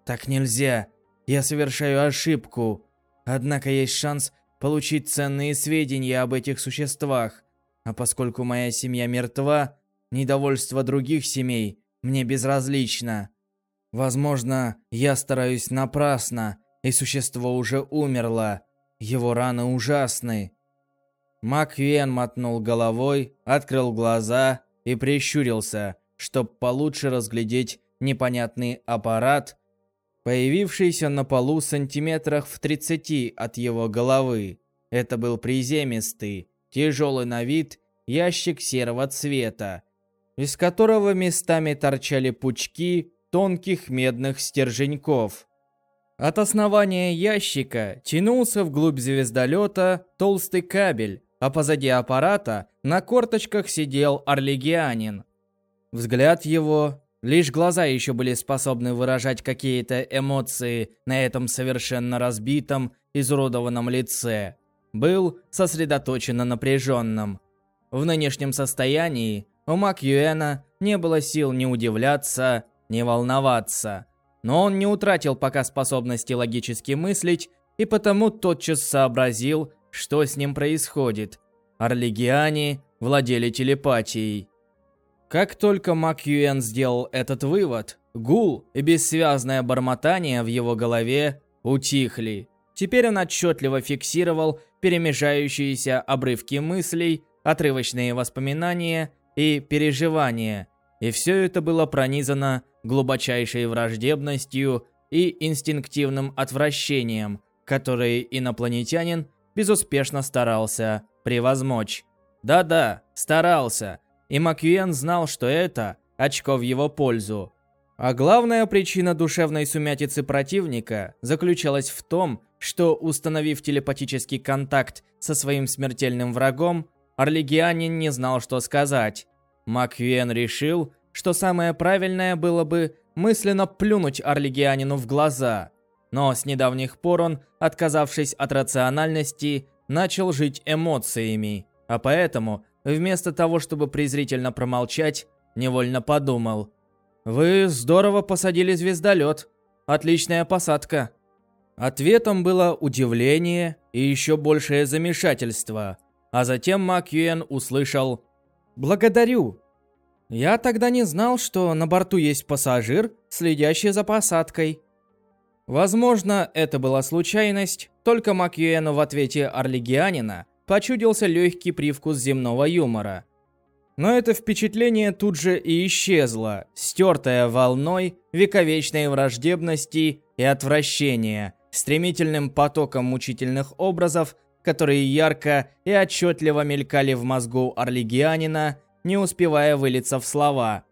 Speaker 1: Так нельзя. Я совершаю ошибку. Однако есть шанс получить ценные сведения об этих существах. А поскольку моя семья мертва, недовольство других семей мне безразлично. Возможно, я стараюсь напрасно, и существо уже умерло. Его раны ужасны. Мак мотнул головой, открыл глаза и прищурился, чтобы получше разглядеть непонятный аппарат, появившийся на полу сантиметрах в 30 от его головы. Это был приземистый, тяжелый на вид ящик серого цвета, из которого местами торчали пучки тонких медных стерженьков. От основания ящика тянулся вглубь звездолета толстый кабель, а позади аппарата на корточках сидел орлигианин. Взгляд его, лишь глаза еще были способны выражать какие-то эмоции на этом совершенно разбитом, изуродованном лице, был сосредоточенно напряженным. В нынешнем состоянии у Мак Юэна не было сил ни удивляться, ни волноваться – но он не утратил пока способности логически мыслить, и потому тотчас сообразил, что с ним происходит. Орлигиане владели телепатией. Как только Мак Юэн сделал этот вывод, гул и бессвязное бормотание в его голове утихли. Теперь он отчетливо фиксировал перемежающиеся обрывки мыслей, отрывочные воспоминания и переживания. И все это было пронизано глубочайшей враждебностью и инстинктивным отвращением, которые инопланетянин безуспешно старался превозмочь. Да-да, старался, и Макьюэн знал, что это очко в его пользу. А главная причина душевной сумятицы противника заключалась в том, что, установив телепатический контакт со своим смертельным врагом, Орлигианин не знал, что сказать. Макьюэн решил, что самое правильное было бы мысленно плюнуть Орлигианину в глаза. Но с недавних пор он, отказавшись от рациональности, начал жить эмоциями. А поэтому, вместо того, чтобы презрительно промолчать, невольно подумал. «Вы здорово посадили звездолет. Отличная посадка». Ответом было удивление и еще большее замешательство. А затем Мак Юэн услышал «Благодарю, я тогда не знал, что на борту есть пассажир, следящий за посадкой. Возможно, это была случайность, только Макьюэну в ответе Орлигианина почудился легкий привкус земного юмора. Но это впечатление тут же и исчезло, стертое волной вековечной враждебности и отвращения, стремительным потоком мучительных образов, которые ярко и отчетливо мелькали в мозгу Орлигианина не успевая вылиться в слова.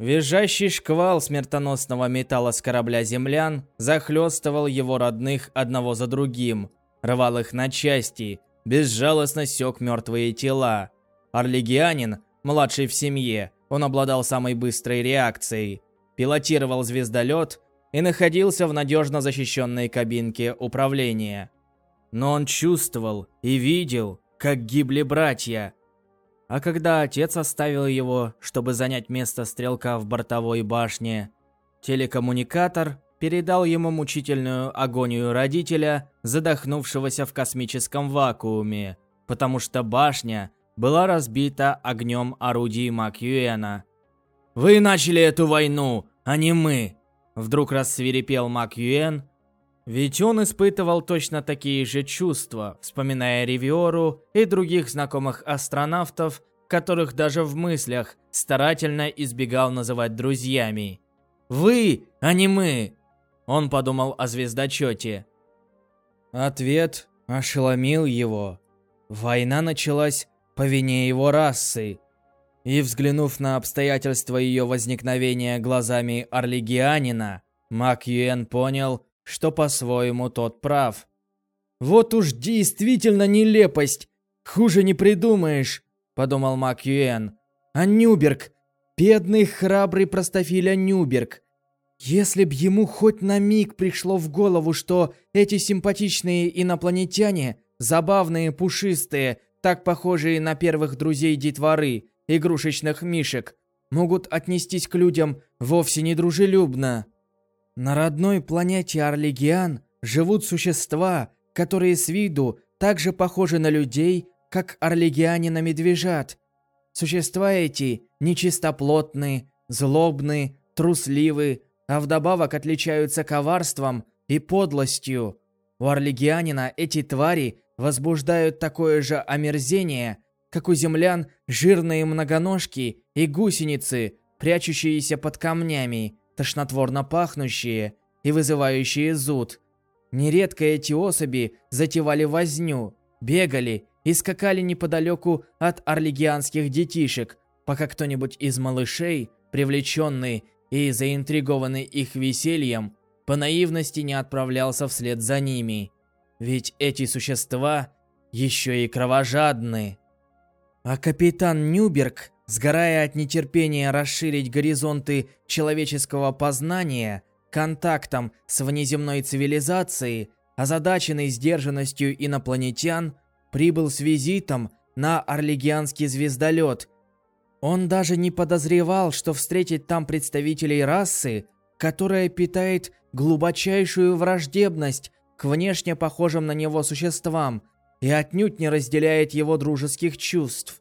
Speaker 1: Визжащий шквал смертоносного металла с корабля землян захлестывал его родных одного за другим, рвал их на части, безжалостно сёк мертвые тела. Орлигианин, младший в семье, он обладал самой быстрой реакцией, пилотировал звездолет и находился в надежно защищенной кабинке управления. Но он чувствовал и видел, как гибли братья, а когда отец оставил его, чтобы занять место стрелка в бортовой башне, телекоммуникатор передал ему мучительную агонию родителя, задохнувшегося в космическом вакууме, потому что башня была разбита огнем орудий Макьюэна. «Вы начали эту войну, а не мы!» Вдруг рассвирепел Макьюэн. Ведь он испытывал точно такие же чувства, вспоминая Ривиору и других знакомых астронавтов, которых даже в мыслях старательно избегал называть друзьями. «Вы, а не мы!» Он подумал о звездочете.
Speaker 2: Ответ ошеломил его. Война началась по вине его расы. И взглянув на обстоятельства ее возникновения глазами Орлигианина, Мак Юэн понял, что по-своему тот прав. «Вот уж действительно нелепость! Хуже не придумаешь!» — подумал Мак Юэн. «А Нюберг! Бедный храбрый простофиля Нюберг! Если б ему хоть на миг пришло в голову, что эти симпатичные инопланетяне, забавные, пушистые, так похожие на первых друзей детворы, игрушечных мишек, могут отнестись к людям вовсе не дружелюбно. На родной планете Орлигиан живут существа, которые с виду так же похожи на людей, как орлигиане на медвежат. Существа эти нечистоплотны, злобны, трусливы, а вдобавок отличаются коварством и подлостью. У орлигианина эти твари возбуждают такое же омерзение, как у землян жирные многоножки и гусеницы, прячущиеся под камнями, тошнотворно пахнущие и вызывающие зуд. Нередко эти особи затевали возню, бегали и скакали неподалеку от орлигианских детишек, пока кто-нибудь из малышей, привлеченный и заинтригованный их весельем, по наивности не отправлялся вслед за ними. Ведь эти существа еще и кровожадны. А капитан Нюберг, сгорая от нетерпения расширить горизонты человеческого познания контактом с внеземной цивилизацией, озадаченный сдержанностью инопланетян, прибыл с визитом на Орлегианский звездолет. Он даже не подозревал, что встретит там представителей расы, которая питает глубочайшую враждебность к внешне похожим на него существам и отнюдь не разделяет его дружеских чувств.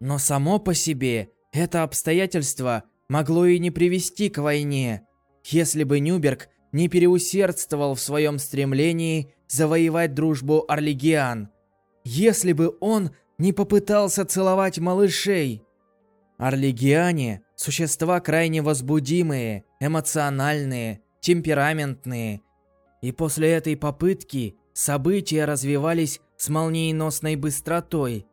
Speaker 2: Но само по себе это обстоятельство могло и не привести к войне, если бы Нюберг не переусердствовал в своем стремлении завоевать дружбу Орлигиан, если бы он не попытался целовать малышей. Орлигиане – существа крайне возбудимые, эмоциональные, темпераментные и после этой попытки события развивались с молниеносной быстротой.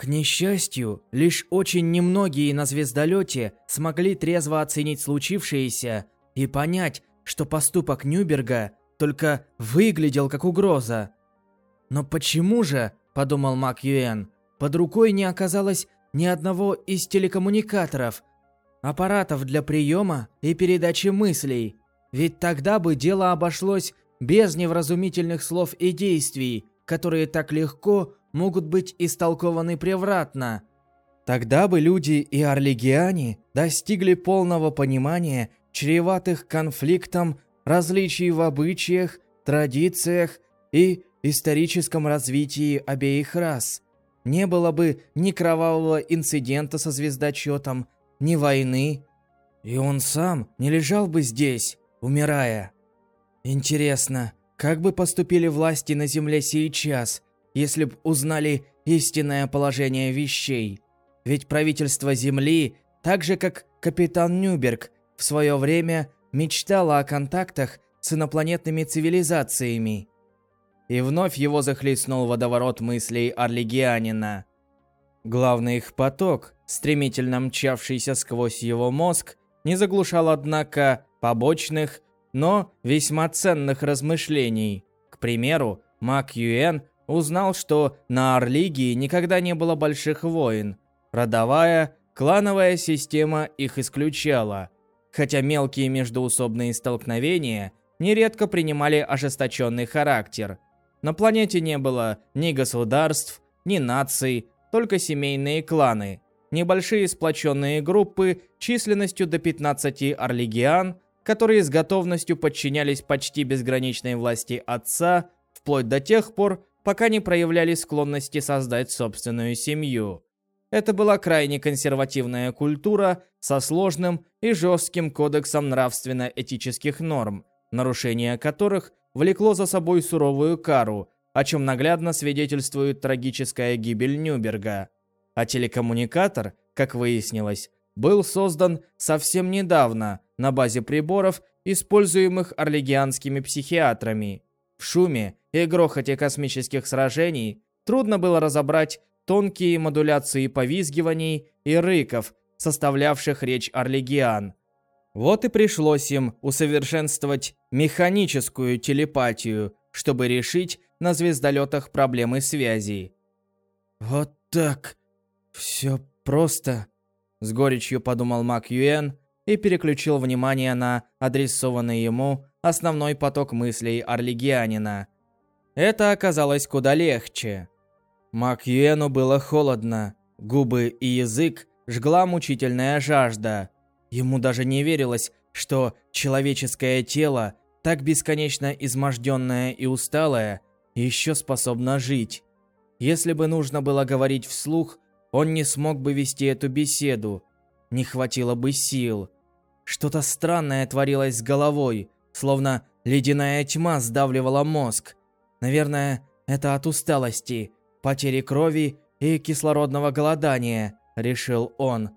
Speaker 2: К несчастью, лишь очень немногие на звездолете смогли трезво оценить случившееся и понять, что поступок Нюберга только выглядел как угроза. «Но почему же, — подумал Мак Юэн, — под рукой не оказалось ни одного из телекоммуникаторов, аппаратов для приема и передачи мыслей? Ведь тогда бы дело обошлось без невразумительных слов и действий, которые так легко могут быть истолкованы превратно. Тогда бы люди и орлигиане достигли полного понимания чреватых конфликтом различий в обычаях, традициях и историческом развитии обеих рас. Не было бы ни кровавого инцидента со звездочетом, ни войны, и он сам не лежал бы здесь, умирая. Интересно, как бы поступили власти на Земле сейчас, если б узнали истинное положение вещей? Ведь правительство Земли, так же как капитан Нюберг, в свое время мечтало о контактах с инопланетными цивилизациями. И вновь его захлестнул водоворот мыслей Орлигианина. Главный их поток, стремительно мчавшийся сквозь его мозг, не заглушал, однако, побочных, но весьма ценных размышлений. К примеру, Мак Юэн узнал, что на Орлигии никогда не было больших войн. Родовая, клановая система их исключала, хотя мелкие междоусобные столкновения нередко принимали ожесточенный характер. На планете не было ни государств, ни наций, только семейные кланы, небольшие сплоченные группы численностью до 15 орлигиан – которые с готовностью подчинялись почти безграничной власти отца, вплоть до тех пор, пока не проявляли склонности создать собственную семью. Это была крайне консервативная культура со сложным и жестким кодексом нравственно-этических норм, нарушение которых
Speaker 1: влекло за собой суровую кару, о чем наглядно свидетельствует трагическая гибель Нюберга. А телекоммуникатор, как выяснилось, был создан совсем недавно на базе приборов, используемых орлегианскими психиатрами. В шуме и грохоте космических сражений трудно было разобрать тонкие модуляции повизгиваний и рыков, составлявших речь Орлегиан. Вот и пришлось им усовершенствовать механическую телепатию, чтобы решить на звездолетах проблемы связи.
Speaker 2: «Вот так. Все просто», — с горечью подумал Мак Юэн и переключил внимание на адресованный ему основной поток мыслей Орлигианина.
Speaker 1: Это оказалось куда легче. Мак Юэну было холодно, губы и язык жгла мучительная жажда. Ему даже не верилось, что человеческое тело, так бесконечно изможденное и усталое, еще способно жить. Если бы нужно было говорить вслух, он не смог бы вести эту беседу. Не хватило бы сил. Что-то странное творилось с головой, словно ледяная тьма сдавливала мозг. Наверное, это от усталости, потери крови и кислородного голодания, решил он.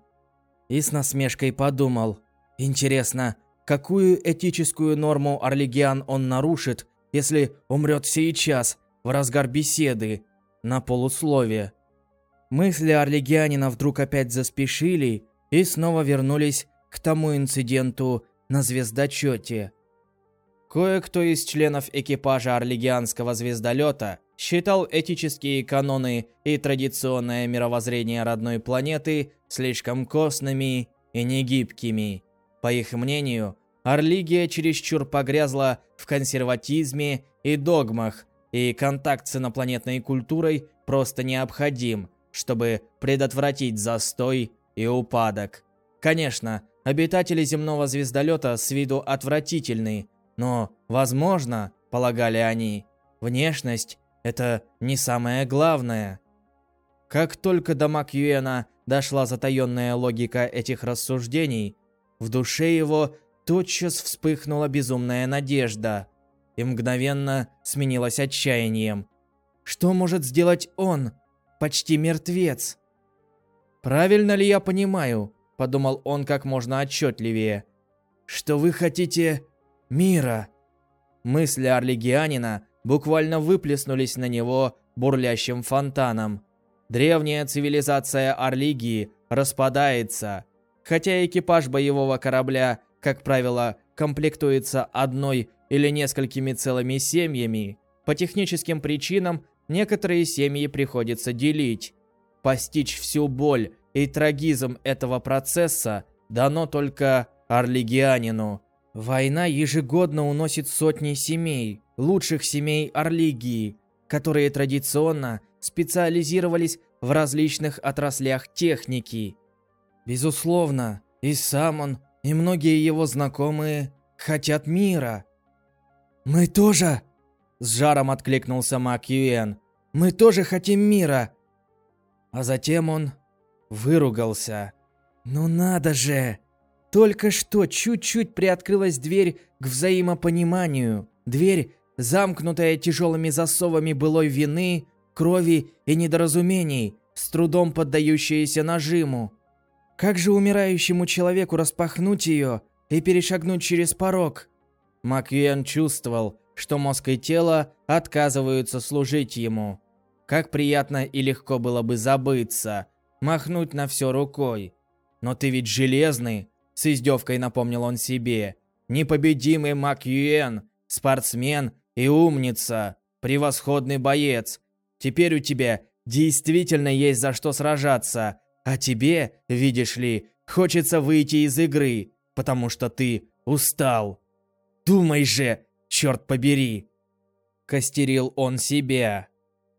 Speaker 1: И с насмешкой подумал. Интересно, какую этическую норму Орлигиан он нарушит, если умрет сейчас, в разгар беседы, на полуслове? Мысли Орлигианина вдруг опять заспешили и снова вернулись к тому инциденту на звездочете. Кое-кто из членов экипажа Орлигианского звездолета считал этические каноны и традиционное мировоззрение родной планеты слишком костными и негибкими. По их мнению, Орлигия чересчур погрязла в консерватизме и догмах, и контакт с инопланетной культурой просто необходим, чтобы предотвратить застой и упадок. Конечно, обитатели земного звездолета с виду отвратительны, но, возможно, полагали они, внешность это не самое главное. Как только до Макьюэна дошла затаённая логика этих рассуждений, в душе его тотчас вспыхнула безумная надежда и мгновенно сменилась отчаянием. Что может сделать он, почти мертвец? «Правильно ли я понимаю?» – подумал он как можно отчетливее. «Что вы хотите мира?» Мысли Орлигианина буквально выплеснулись на него бурлящим фонтаном. Древняя цивилизация Орлигии распадается. Хотя экипаж боевого корабля, как правило, комплектуется одной или несколькими целыми семьями, по техническим причинам некоторые семьи приходится делить. Постичь всю боль и трагизм этого процесса дано только Орлигианину. Война ежегодно уносит сотни семей, лучших семей Орлигии, которые традиционно специализировались в различных отраслях техники. Безусловно, и сам он, и многие его знакомые хотят мира. «Мы тоже!» – с жаром откликнулся Мак Юэн. «Мы тоже хотим мира!» А затем он выругался. «Ну надо же!» Только что чуть-чуть приоткрылась дверь к взаимопониманию. Дверь, замкнутая тяжелыми засовами былой вины, крови и недоразумений, с трудом поддающаяся нажиму. Как же умирающему человеку распахнуть ее и перешагнуть через порог? Макьюэн чувствовал, что мозг и тело отказываются служить ему. Как приятно и легко было бы забыться, махнуть на все рукой. Но ты ведь железный, с издевкой напомнил он себе. Непобедимый Макьюэн, спортсмен и умница, превосходный боец. Теперь у тебя действительно есть за что сражаться, а тебе, видишь ли, хочется выйти из игры, потому что ты устал. Думай же, черт побери!» Костерил он себя.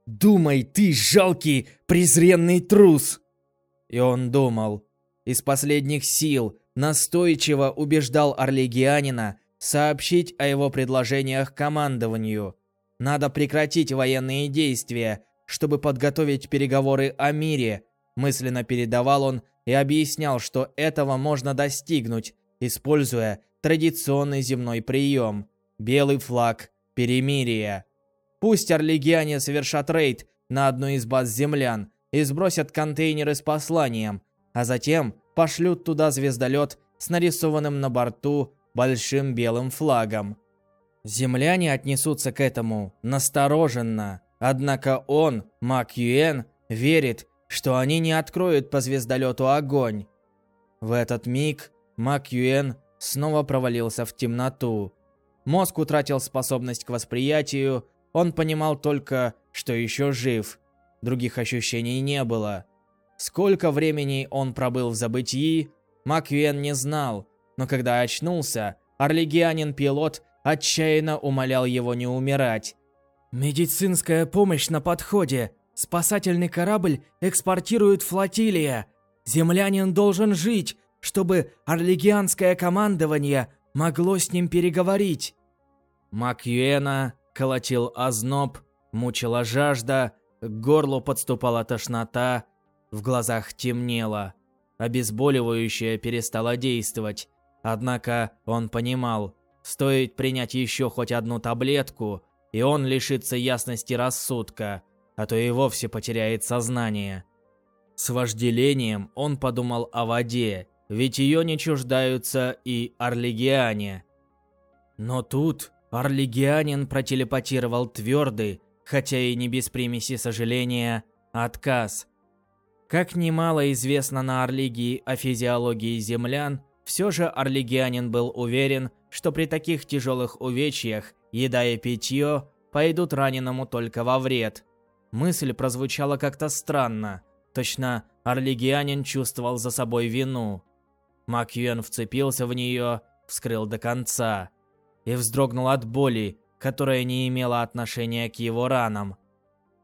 Speaker 1: «Думай, ты жалкий, презренный трус!» И он думал. Из последних сил настойчиво убеждал Орлегианина сообщить о его предложениях командованию. Надо прекратить военные действия, чтобы подготовить переговоры о мире, мысленно передавал он и объяснял, что этого можно достигнуть, используя традиционный земной прием – белый флаг перемирия. Пусть орлигиане совершат рейд на одну из баз землян и сбросят контейнеры с посланием, а затем пошлют туда звездолет с нарисованным на борту большим белым флагом. Земляне отнесутся к этому настороженно, однако он, Мак Юэн, верит, что они не откроют по звездолету огонь. В этот миг Мак Юэн снова провалился в темноту. Мозг утратил способность к восприятию, он понимал только, что еще жив. Других ощущений не было. Сколько времени он пробыл в забытии, Мак Юэн не знал, но когда очнулся, орлигианин-пилот отчаянно умолял его не умирать.
Speaker 2: «Медицинская помощь на подходе. Спасательный корабль экспортирует флотилия. Землянин должен жить, чтобы орлигианское командование могло с ним переговорить».
Speaker 1: Мак Юэна колотил озноб, мучила жажда, к горлу подступала тошнота, в глазах темнело. Обезболивающее перестало действовать. Однако он понимал, стоит принять еще хоть одну таблетку, и он лишится ясности рассудка, а то и вовсе потеряет сознание. С вожделением он подумал о воде, ведь ее не чуждаются и орлигиане. Но тут орлигианин протелепатировал твердый, хотя и не без примеси сожаления, отказ. Как немало известно на Орлигии о физиологии землян, все же орлигианин был уверен, что при таких тяжелых увечьях еда и питье пойдут раненому только во вред. Мысль прозвучала как-то странно. Точно орлигианин чувствовал за собой вину. Макьюэн вцепился в нее, вскрыл до конца и вздрогнул от боли, которая не имела отношения к его ранам.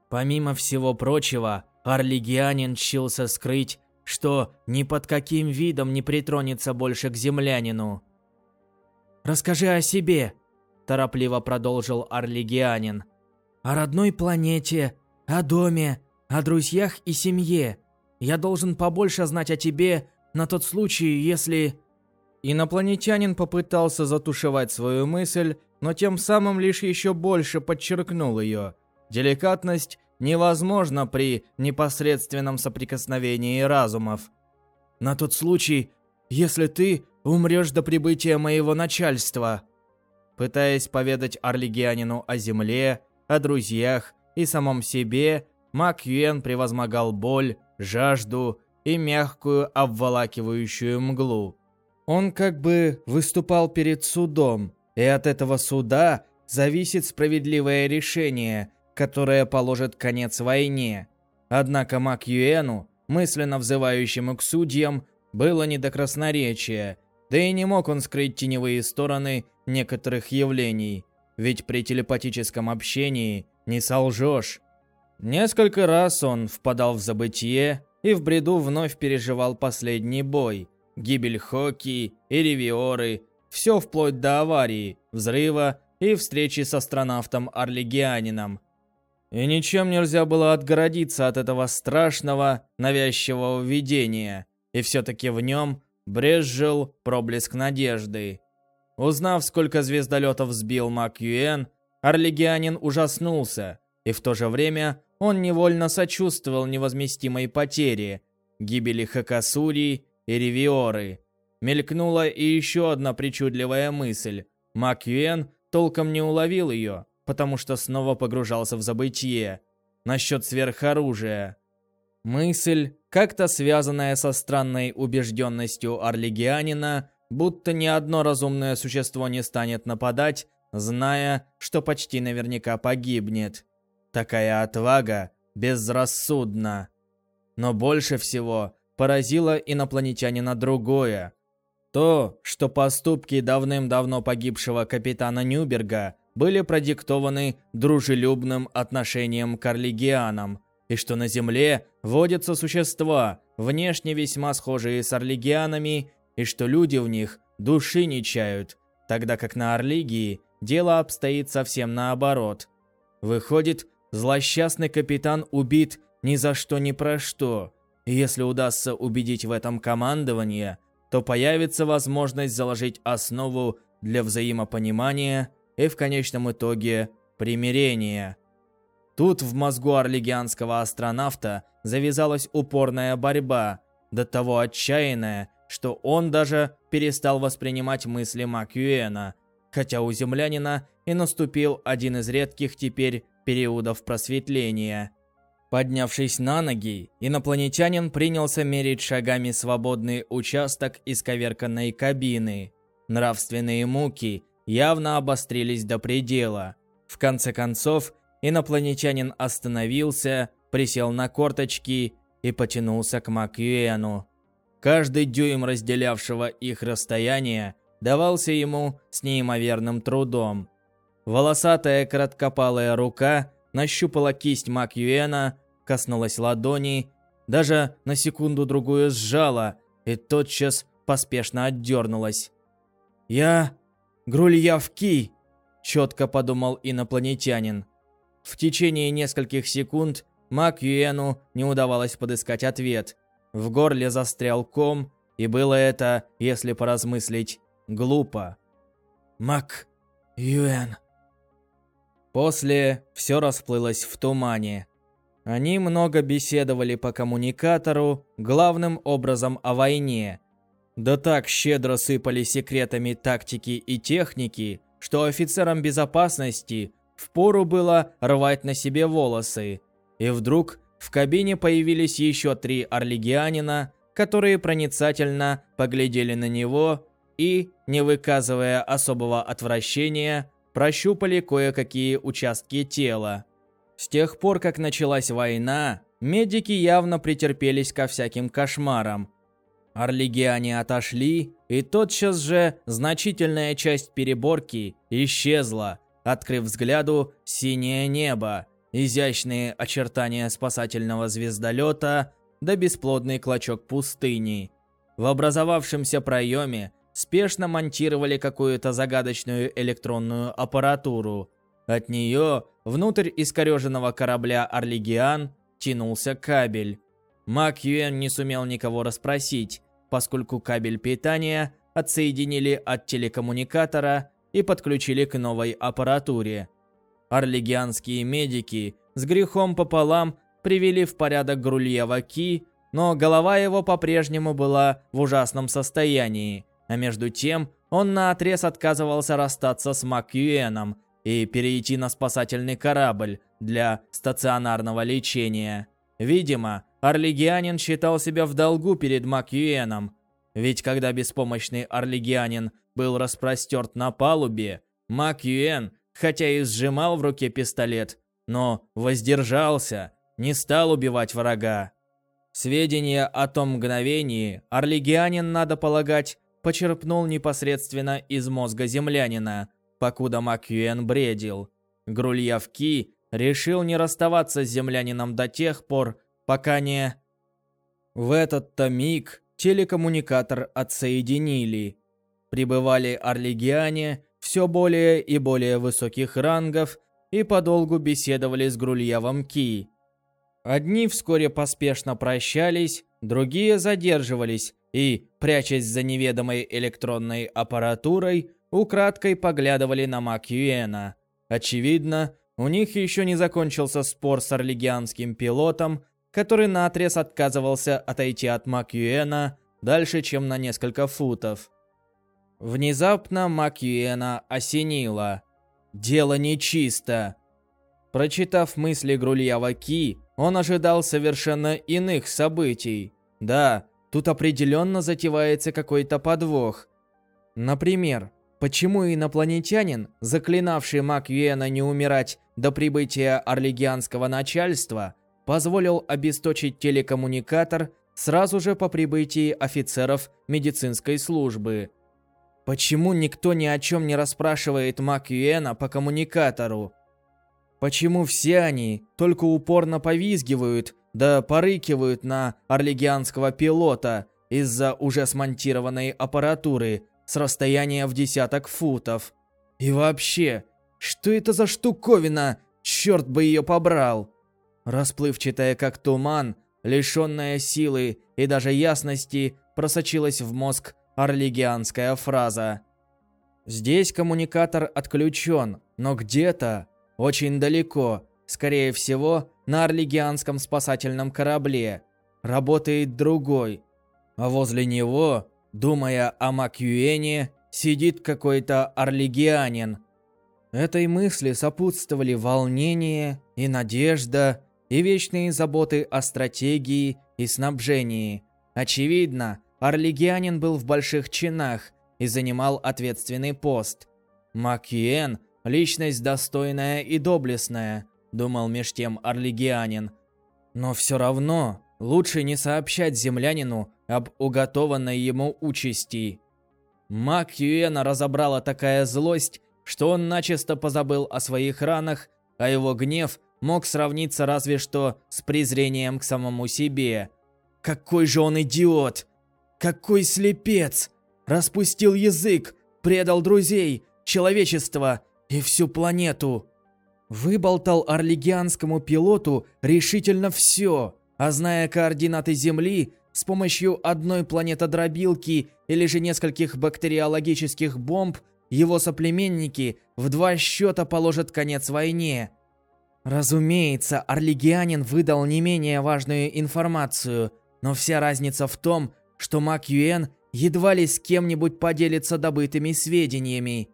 Speaker 1: Помимо всего прочего, Орлигианин чился скрыть, что ни под каким видом не притронется больше к землянину.
Speaker 2: «Расскажи о себе», – торопливо продолжил Орлигианин. «О родной планете, о доме, о друзьях и семье. Я должен побольше знать о тебе на тот случай, если...»
Speaker 1: Инопланетянин попытался затушевать свою мысль, но тем самым лишь еще больше подчеркнул ее. Деликатность невозможна при непосредственном соприкосновении разумов.
Speaker 2: «На тот случай, если ты умрешь до прибытия моего начальства».
Speaker 1: Пытаясь поведать Орлигианину о земле, о друзьях и самом себе, Мак Юэн превозмогал боль, жажду и мягкую обволакивающую мглу. Он как бы выступал перед судом, и от этого суда зависит справедливое решение, которое положит конец войне. Однако Мак Юэну, мысленно взывающему к судьям, было не до красноречия, да и не мог он скрыть теневые стороны некоторых явлений, ведь при телепатическом общении не солжешь. Несколько раз он впадал в забытие и в бреду вновь переживал последний бой, гибель Хоки и Ревиоры, все вплоть до аварии, взрыва и встречи с астронавтом Орлигианином. И ничем нельзя было отгородиться от этого страшного, навязчивого видения, и все-таки в нем брезжил проблеск надежды. Узнав, сколько звездолетов сбил Мак Юэн, Орлигианин ужаснулся, и в то же время он невольно сочувствовал невозместимой потере, гибели Хакасури и Ревиоры. Мелькнула и еще одна причудливая мысль. Мак Юэн толком не уловил ее, потому что снова погружался в забытье. Насчет сверхоружия. Мысль, как-то связанная со странной убежденностью Орлигианина, будто ни одно разумное существо не станет нападать, зная, что почти наверняка погибнет. Такая отвага безрассудна. Но больше всего поразило инопланетянина другое. То, что поступки давным-давно погибшего капитана Нюберга были продиктованы дружелюбным отношением к орлигианам, и что на Земле водятся существа, внешне весьма схожие с орлигианами, и что люди в них души не чают, тогда как на Орлигии дело обстоит совсем наоборот. Выходит, злосчастный капитан убит ни за что ни про что, и если удастся убедить в этом командование, то появится возможность заложить основу для взаимопонимания и в конечном итоге примирение. Тут в мозгу орлегианского астронавта завязалась упорная борьба, до того отчаянная, что он даже перестал воспринимать мысли Макюэна, хотя у землянина и наступил один из редких теперь периодов просветления. Поднявшись на ноги, инопланетянин принялся мерить шагами свободный участок исковерканной кабины. Нравственные муки явно обострились до предела. В конце концов, инопланетянин остановился, присел на корточки и потянулся к Макюэну. Каждый дюйм разделявшего их расстояния давался ему с неимоверным трудом. Волосатая краткопалая рука нащупала кисть Макюэна, коснулась ладони, даже на секунду-другую сжала и тотчас поспешно отдернулась. «Я... Грульявки!» – четко подумал инопланетянин. В течение нескольких секунд Мак Юэну не удавалось подыскать ответ. В горле застрял ком, и было это, если поразмыслить, глупо. Мак Юэн. После все расплылось в тумане. Они много беседовали по коммуникатору, главным образом о войне. Да так щедро сыпали секретами тактики и техники, что офицерам безопасности впору было рвать на себе волосы. И вдруг в кабине появились еще три орлегианина, которые проницательно поглядели на него и, не выказывая особого отвращения, прощупали кое-какие участки тела. С тех пор, как началась война, медики явно претерпелись ко всяким кошмарам. Орлегиане отошли, и тотчас же значительная часть переборки исчезла, открыв взгляду синее небо, изящные очертания спасательного звездолета да бесплодный клочок пустыни. В образовавшемся проеме спешно монтировали какую-то загадочную электронную аппаратуру. От нее внутрь искореженного корабля «Орлигиан» тянулся кабель. Мак Юэн не сумел никого расспросить, поскольку кабель питания отсоединили от телекоммуникатора и подключили к новой аппаратуре. Орлегианские медики с грехом пополам привели в порядок Грульева Ки, но голова его по-прежнему была в ужасном состоянии, а между тем он наотрез отказывался расстаться с Макюэном и перейти на спасательный корабль для стационарного лечения. Видимо, Орлегианин считал себя в долгу перед Макюэном, ведь когда беспомощный Орлегианин был распростерт на палубе, Макюэн хотя и сжимал в руке пистолет, но воздержался, не стал убивать врага. Сведения о том мгновении Орлигианин, надо полагать, почерпнул непосредственно из мозга землянина, покуда Макьюэн бредил. Грульявки решил не расставаться с землянином до тех пор, пока не... В этот-то миг телекоммуникатор отсоединили. Прибывали орлигиане все более и более высоких рангов и подолгу беседовали с Грульявом Ки. Одни вскоре поспешно прощались, другие задерживались и, прячась за неведомой электронной аппаратурой, украдкой поглядывали на Макьюэна. Очевидно, у них еще не закончился спор с орлигианским пилотом, который наотрез отказывался отойти от Макьюэна дальше, чем на несколько футов. Внезапно Макьюэна осенило. Дело нечисто. Прочитав мысли Грульява Ки, он ожидал совершенно иных событий. Да, тут определенно затевается какой-то подвох. Например, почему инопланетянин, заклинавший Макьюэна не умирать до прибытия орлигианского начальства, позволил обесточить телекоммуникатор сразу же по прибытии офицеров медицинской службы – Почему никто ни о чем не расспрашивает Мак Юэна по коммуникатору? Почему все они только упорно повизгивают, да порыкивают на орлегианского пилота из-за уже смонтированной аппаратуры с расстояния в десяток футов? И вообще, что это за штуковина? Черт бы ее побрал! Расплывчатая как туман, лишенная силы и даже ясности, просочилась в мозг орлигианская фраза. Здесь коммуникатор отключен, но где-то, очень далеко, скорее всего, на Орлегианском спасательном корабле, работает другой. А возле него, думая о Макюэне, сидит какой-то орлегианин. Этой мысли сопутствовали волнение и надежда, и вечные заботы о стратегии и снабжении. Очевидно, орлегианин был в больших чинах и занимал ответственный пост. Макьен – личность достойная и доблестная, думал меж тем орлегианин. Но все равно лучше не сообщать землянину об уготованной ему участи. Мак Юэна разобрала такая злость, что он начисто позабыл о своих ранах, а его гнев мог сравниться разве что с презрением к самому себе. Какой же он идиот! Какой слепец! Распустил язык, предал друзей, человечество и всю планету. Выболтал орлегианскому пилоту решительно все, а зная координаты Земли, с помощью одной планетодробилки или же нескольких бактериологических бомб его соплеменники в два счета положат конец войне. Разумеется, Орлигианин выдал не менее важную информацию, но вся разница в том, что Мак Юэн едва ли с кем-нибудь поделится добытыми сведениями.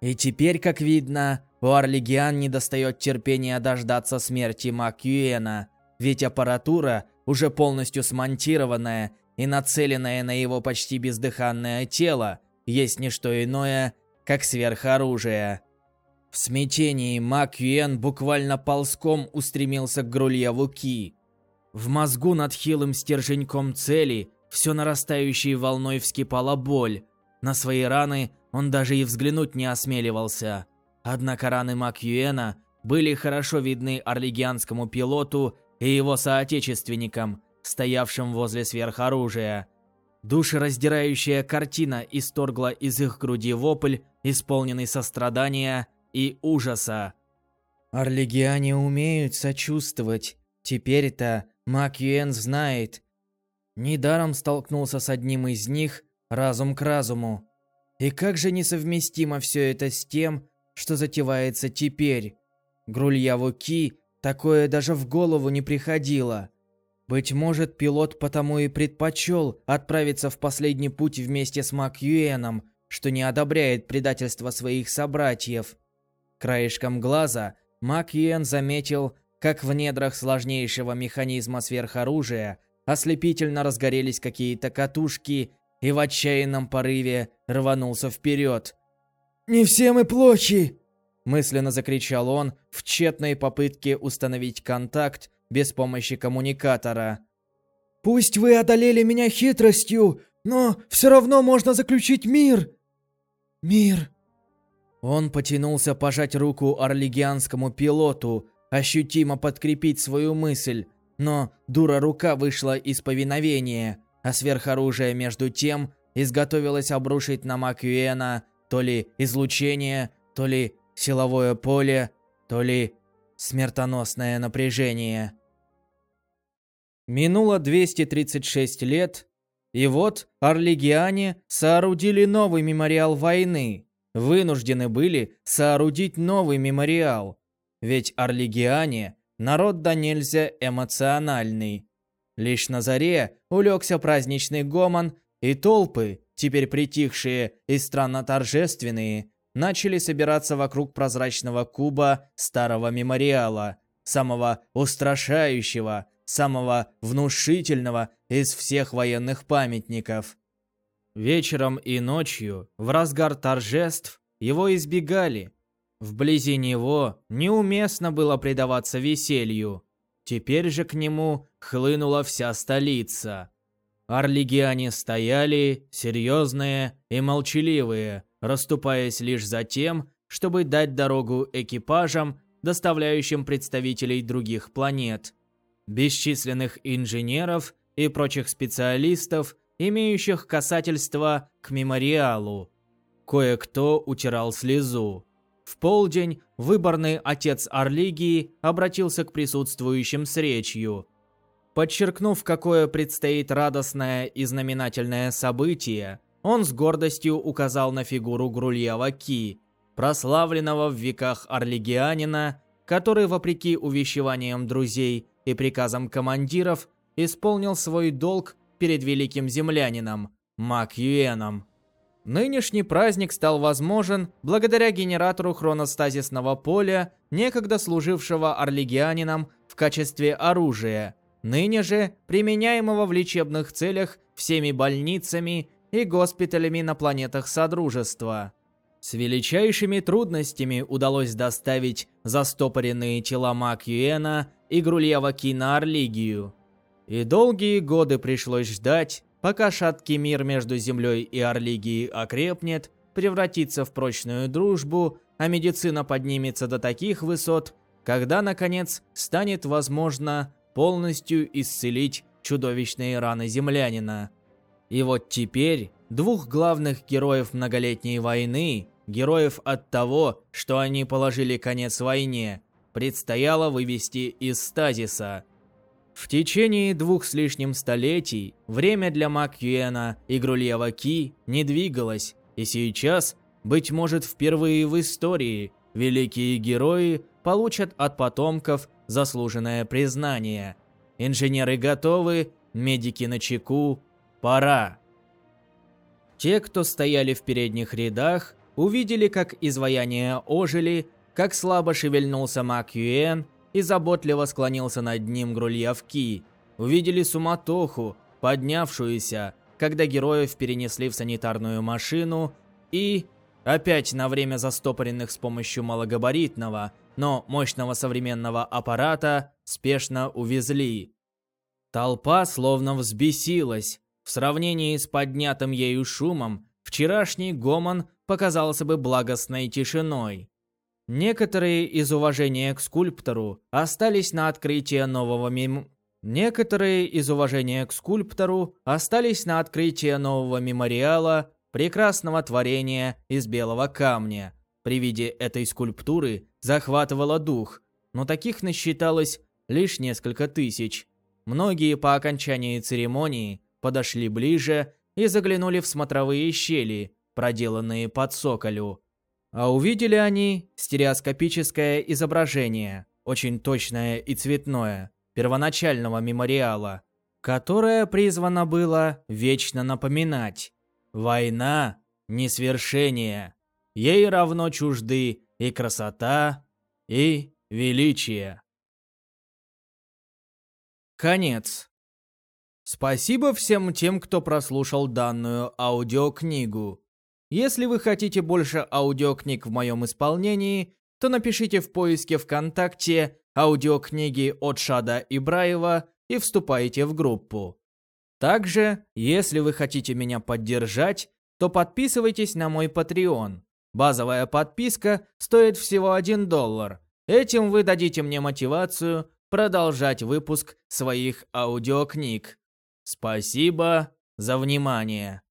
Speaker 1: И теперь, как видно, у Орлигиан не достает терпения дождаться смерти Мак Юэна, ведь аппаратура, уже полностью смонтированная и нацеленная на его почти бездыханное тело, есть не что иное, как сверхоружие. В смятении Мак Юэн буквально ползком устремился к Грульеву Ки. В мозгу над хилым стерженьком цели все нарастающей волной вскипала боль. На свои раны он даже и взглянуть не осмеливался. Однако раны Мак Юэна были хорошо видны орлигианскому пилоту и его соотечественникам, стоявшим возле сверхоружия. Душераздирающая картина исторгла из их груди вопль, исполненный сострадания и ужаса. Орлегиане умеют сочувствовать. Теперь-то Мак Юэн знает. Недаром столкнулся с одним из них разум к разуму. И как же несовместимо все это с тем, что затевается теперь. Грульяву Ки Такое даже в голову не приходило. Быть может, пилот потому и предпочел отправиться в последний путь вместе с Мак Юэном, что не одобряет предательство своих собратьев. Краешком глаза Мак Юэн заметил, как в недрах сложнейшего механизма сверхоружия ослепительно разгорелись какие-то катушки и в отчаянном порыве рванулся вперед. «Не все мы плохи!» Мысленно закричал он в тщетной попытке установить контакт без помощи коммуникатора. «Пусть вы одолели меня хитростью, но все равно можно заключить мир!» «Мир!» Он потянулся пожать руку орлигианскому пилоту, ощутимо подкрепить свою мысль, но дура рука вышла из повиновения, а сверхоружие между тем изготовилось обрушить на Макюэна то ли излучение, то ли силовое поле, то ли смертоносное напряжение. Минуло 236 лет, и вот Орлигиане соорудили новый мемориал войны. Вынуждены были соорудить новый мемориал, ведь Орлигиане – народ да нельзя эмоциональный. Лишь на заре улегся праздничный гомон, и толпы, теперь притихшие и странно торжественные, начали собираться вокруг прозрачного куба старого мемориала, самого устрашающего, самого внушительного из всех военных памятников. Вечером и ночью, в разгар торжеств, его избегали. Вблизи него неуместно было предаваться веселью. Теперь же к нему хлынула вся столица. Орлигиане стояли, серьезные и молчаливые, расступаясь лишь за тем, чтобы дать дорогу экипажам, доставляющим представителей других планет, бесчисленных инженеров и прочих специалистов, имеющих касательство к мемориалу. Кое-кто утирал слезу. В полдень выборный отец Орлигии обратился к присутствующим с речью. Подчеркнув, какое предстоит радостное и знаменательное событие, Он с гордостью указал на фигуру Грульева Ки, прославленного в веках орлигианина, который, вопреки увещеваниям друзей и приказам командиров, исполнил свой долг перед великим землянином Мак Юэном. Нынешний праздник стал возможен благодаря генератору хроностазисного поля, некогда служившего орлигианином в качестве оружия, ныне же применяемого в лечебных целях всеми больницами и госпиталями на планетах Содружества. С величайшими трудностями удалось доставить застопоренные тела Мак Юэна и Грульева Ки на Орлигию. И долгие годы пришлось ждать, пока шаткий мир между Землей и Орлигией окрепнет, превратится в прочную дружбу, а медицина поднимется до таких высот, когда, наконец, станет возможно полностью исцелить чудовищные раны землянина. И вот теперь двух главных героев многолетней войны, героев от того, что они положили конец войне, предстояло вывести из стазиса – в течение двух с лишним столетий время для Макьюэна и Грульева Ки не двигалось, и сейчас, быть может впервые в истории, великие герои получат от потомков заслуженное признание. Инженеры готовы, медики на чеку, пора. Те, кто стояли в передних рядах, увидели, как изваяния ожили, как слабо шевельнулся Мак Юэн, и заботливо склонился над ним Грульявки. Увидели суматоху, поднявшуюся, когда героев перенесли в санитарную машину и, опять на время застопоренных с помощью малогабаритного, но мощного современного аппарата, спешно увезли. Толпа словно взбесилась. В сравнении с поднятым ею шумом, вчерашний гомон показался бы благостной тишиной. Некоторые из уважения к скульптору остались на открытие нового мем... Некоторые из уважения к скульптору остались на открытие нового мемориала прекрасного творения из белого камня. При виде этой скульптуры захватывало дух, но таких насчиталось лишь несколько тысяч. Многие по окончании церемонии подошли ближе и заглянули в смотровые щели, проделанные под соколю. А увидели они стереоскопическое изображение, очень точное и цветное, первоначального мемориала, которое призвано было вечно напоминать «Война – не свершение, ей равно чужды и красота, и величие». Конец. Спасибо всем тем, кто прослушал данную аудиокнигу. Если вы хотите больше аудиокниг в моем исполнении, то напишите в поиске ВКонтакте аудиокниги от Шада Ибраева и вступайте в группу. Также, если вы хотите меня поддержать, то подписывайтесь на мой Patreon. Базовая подписка стоит всего 1 доллар. Этим вы дадите мне мотивацию продолжать выпуск своих аудиокниг. Спасибо за внимание.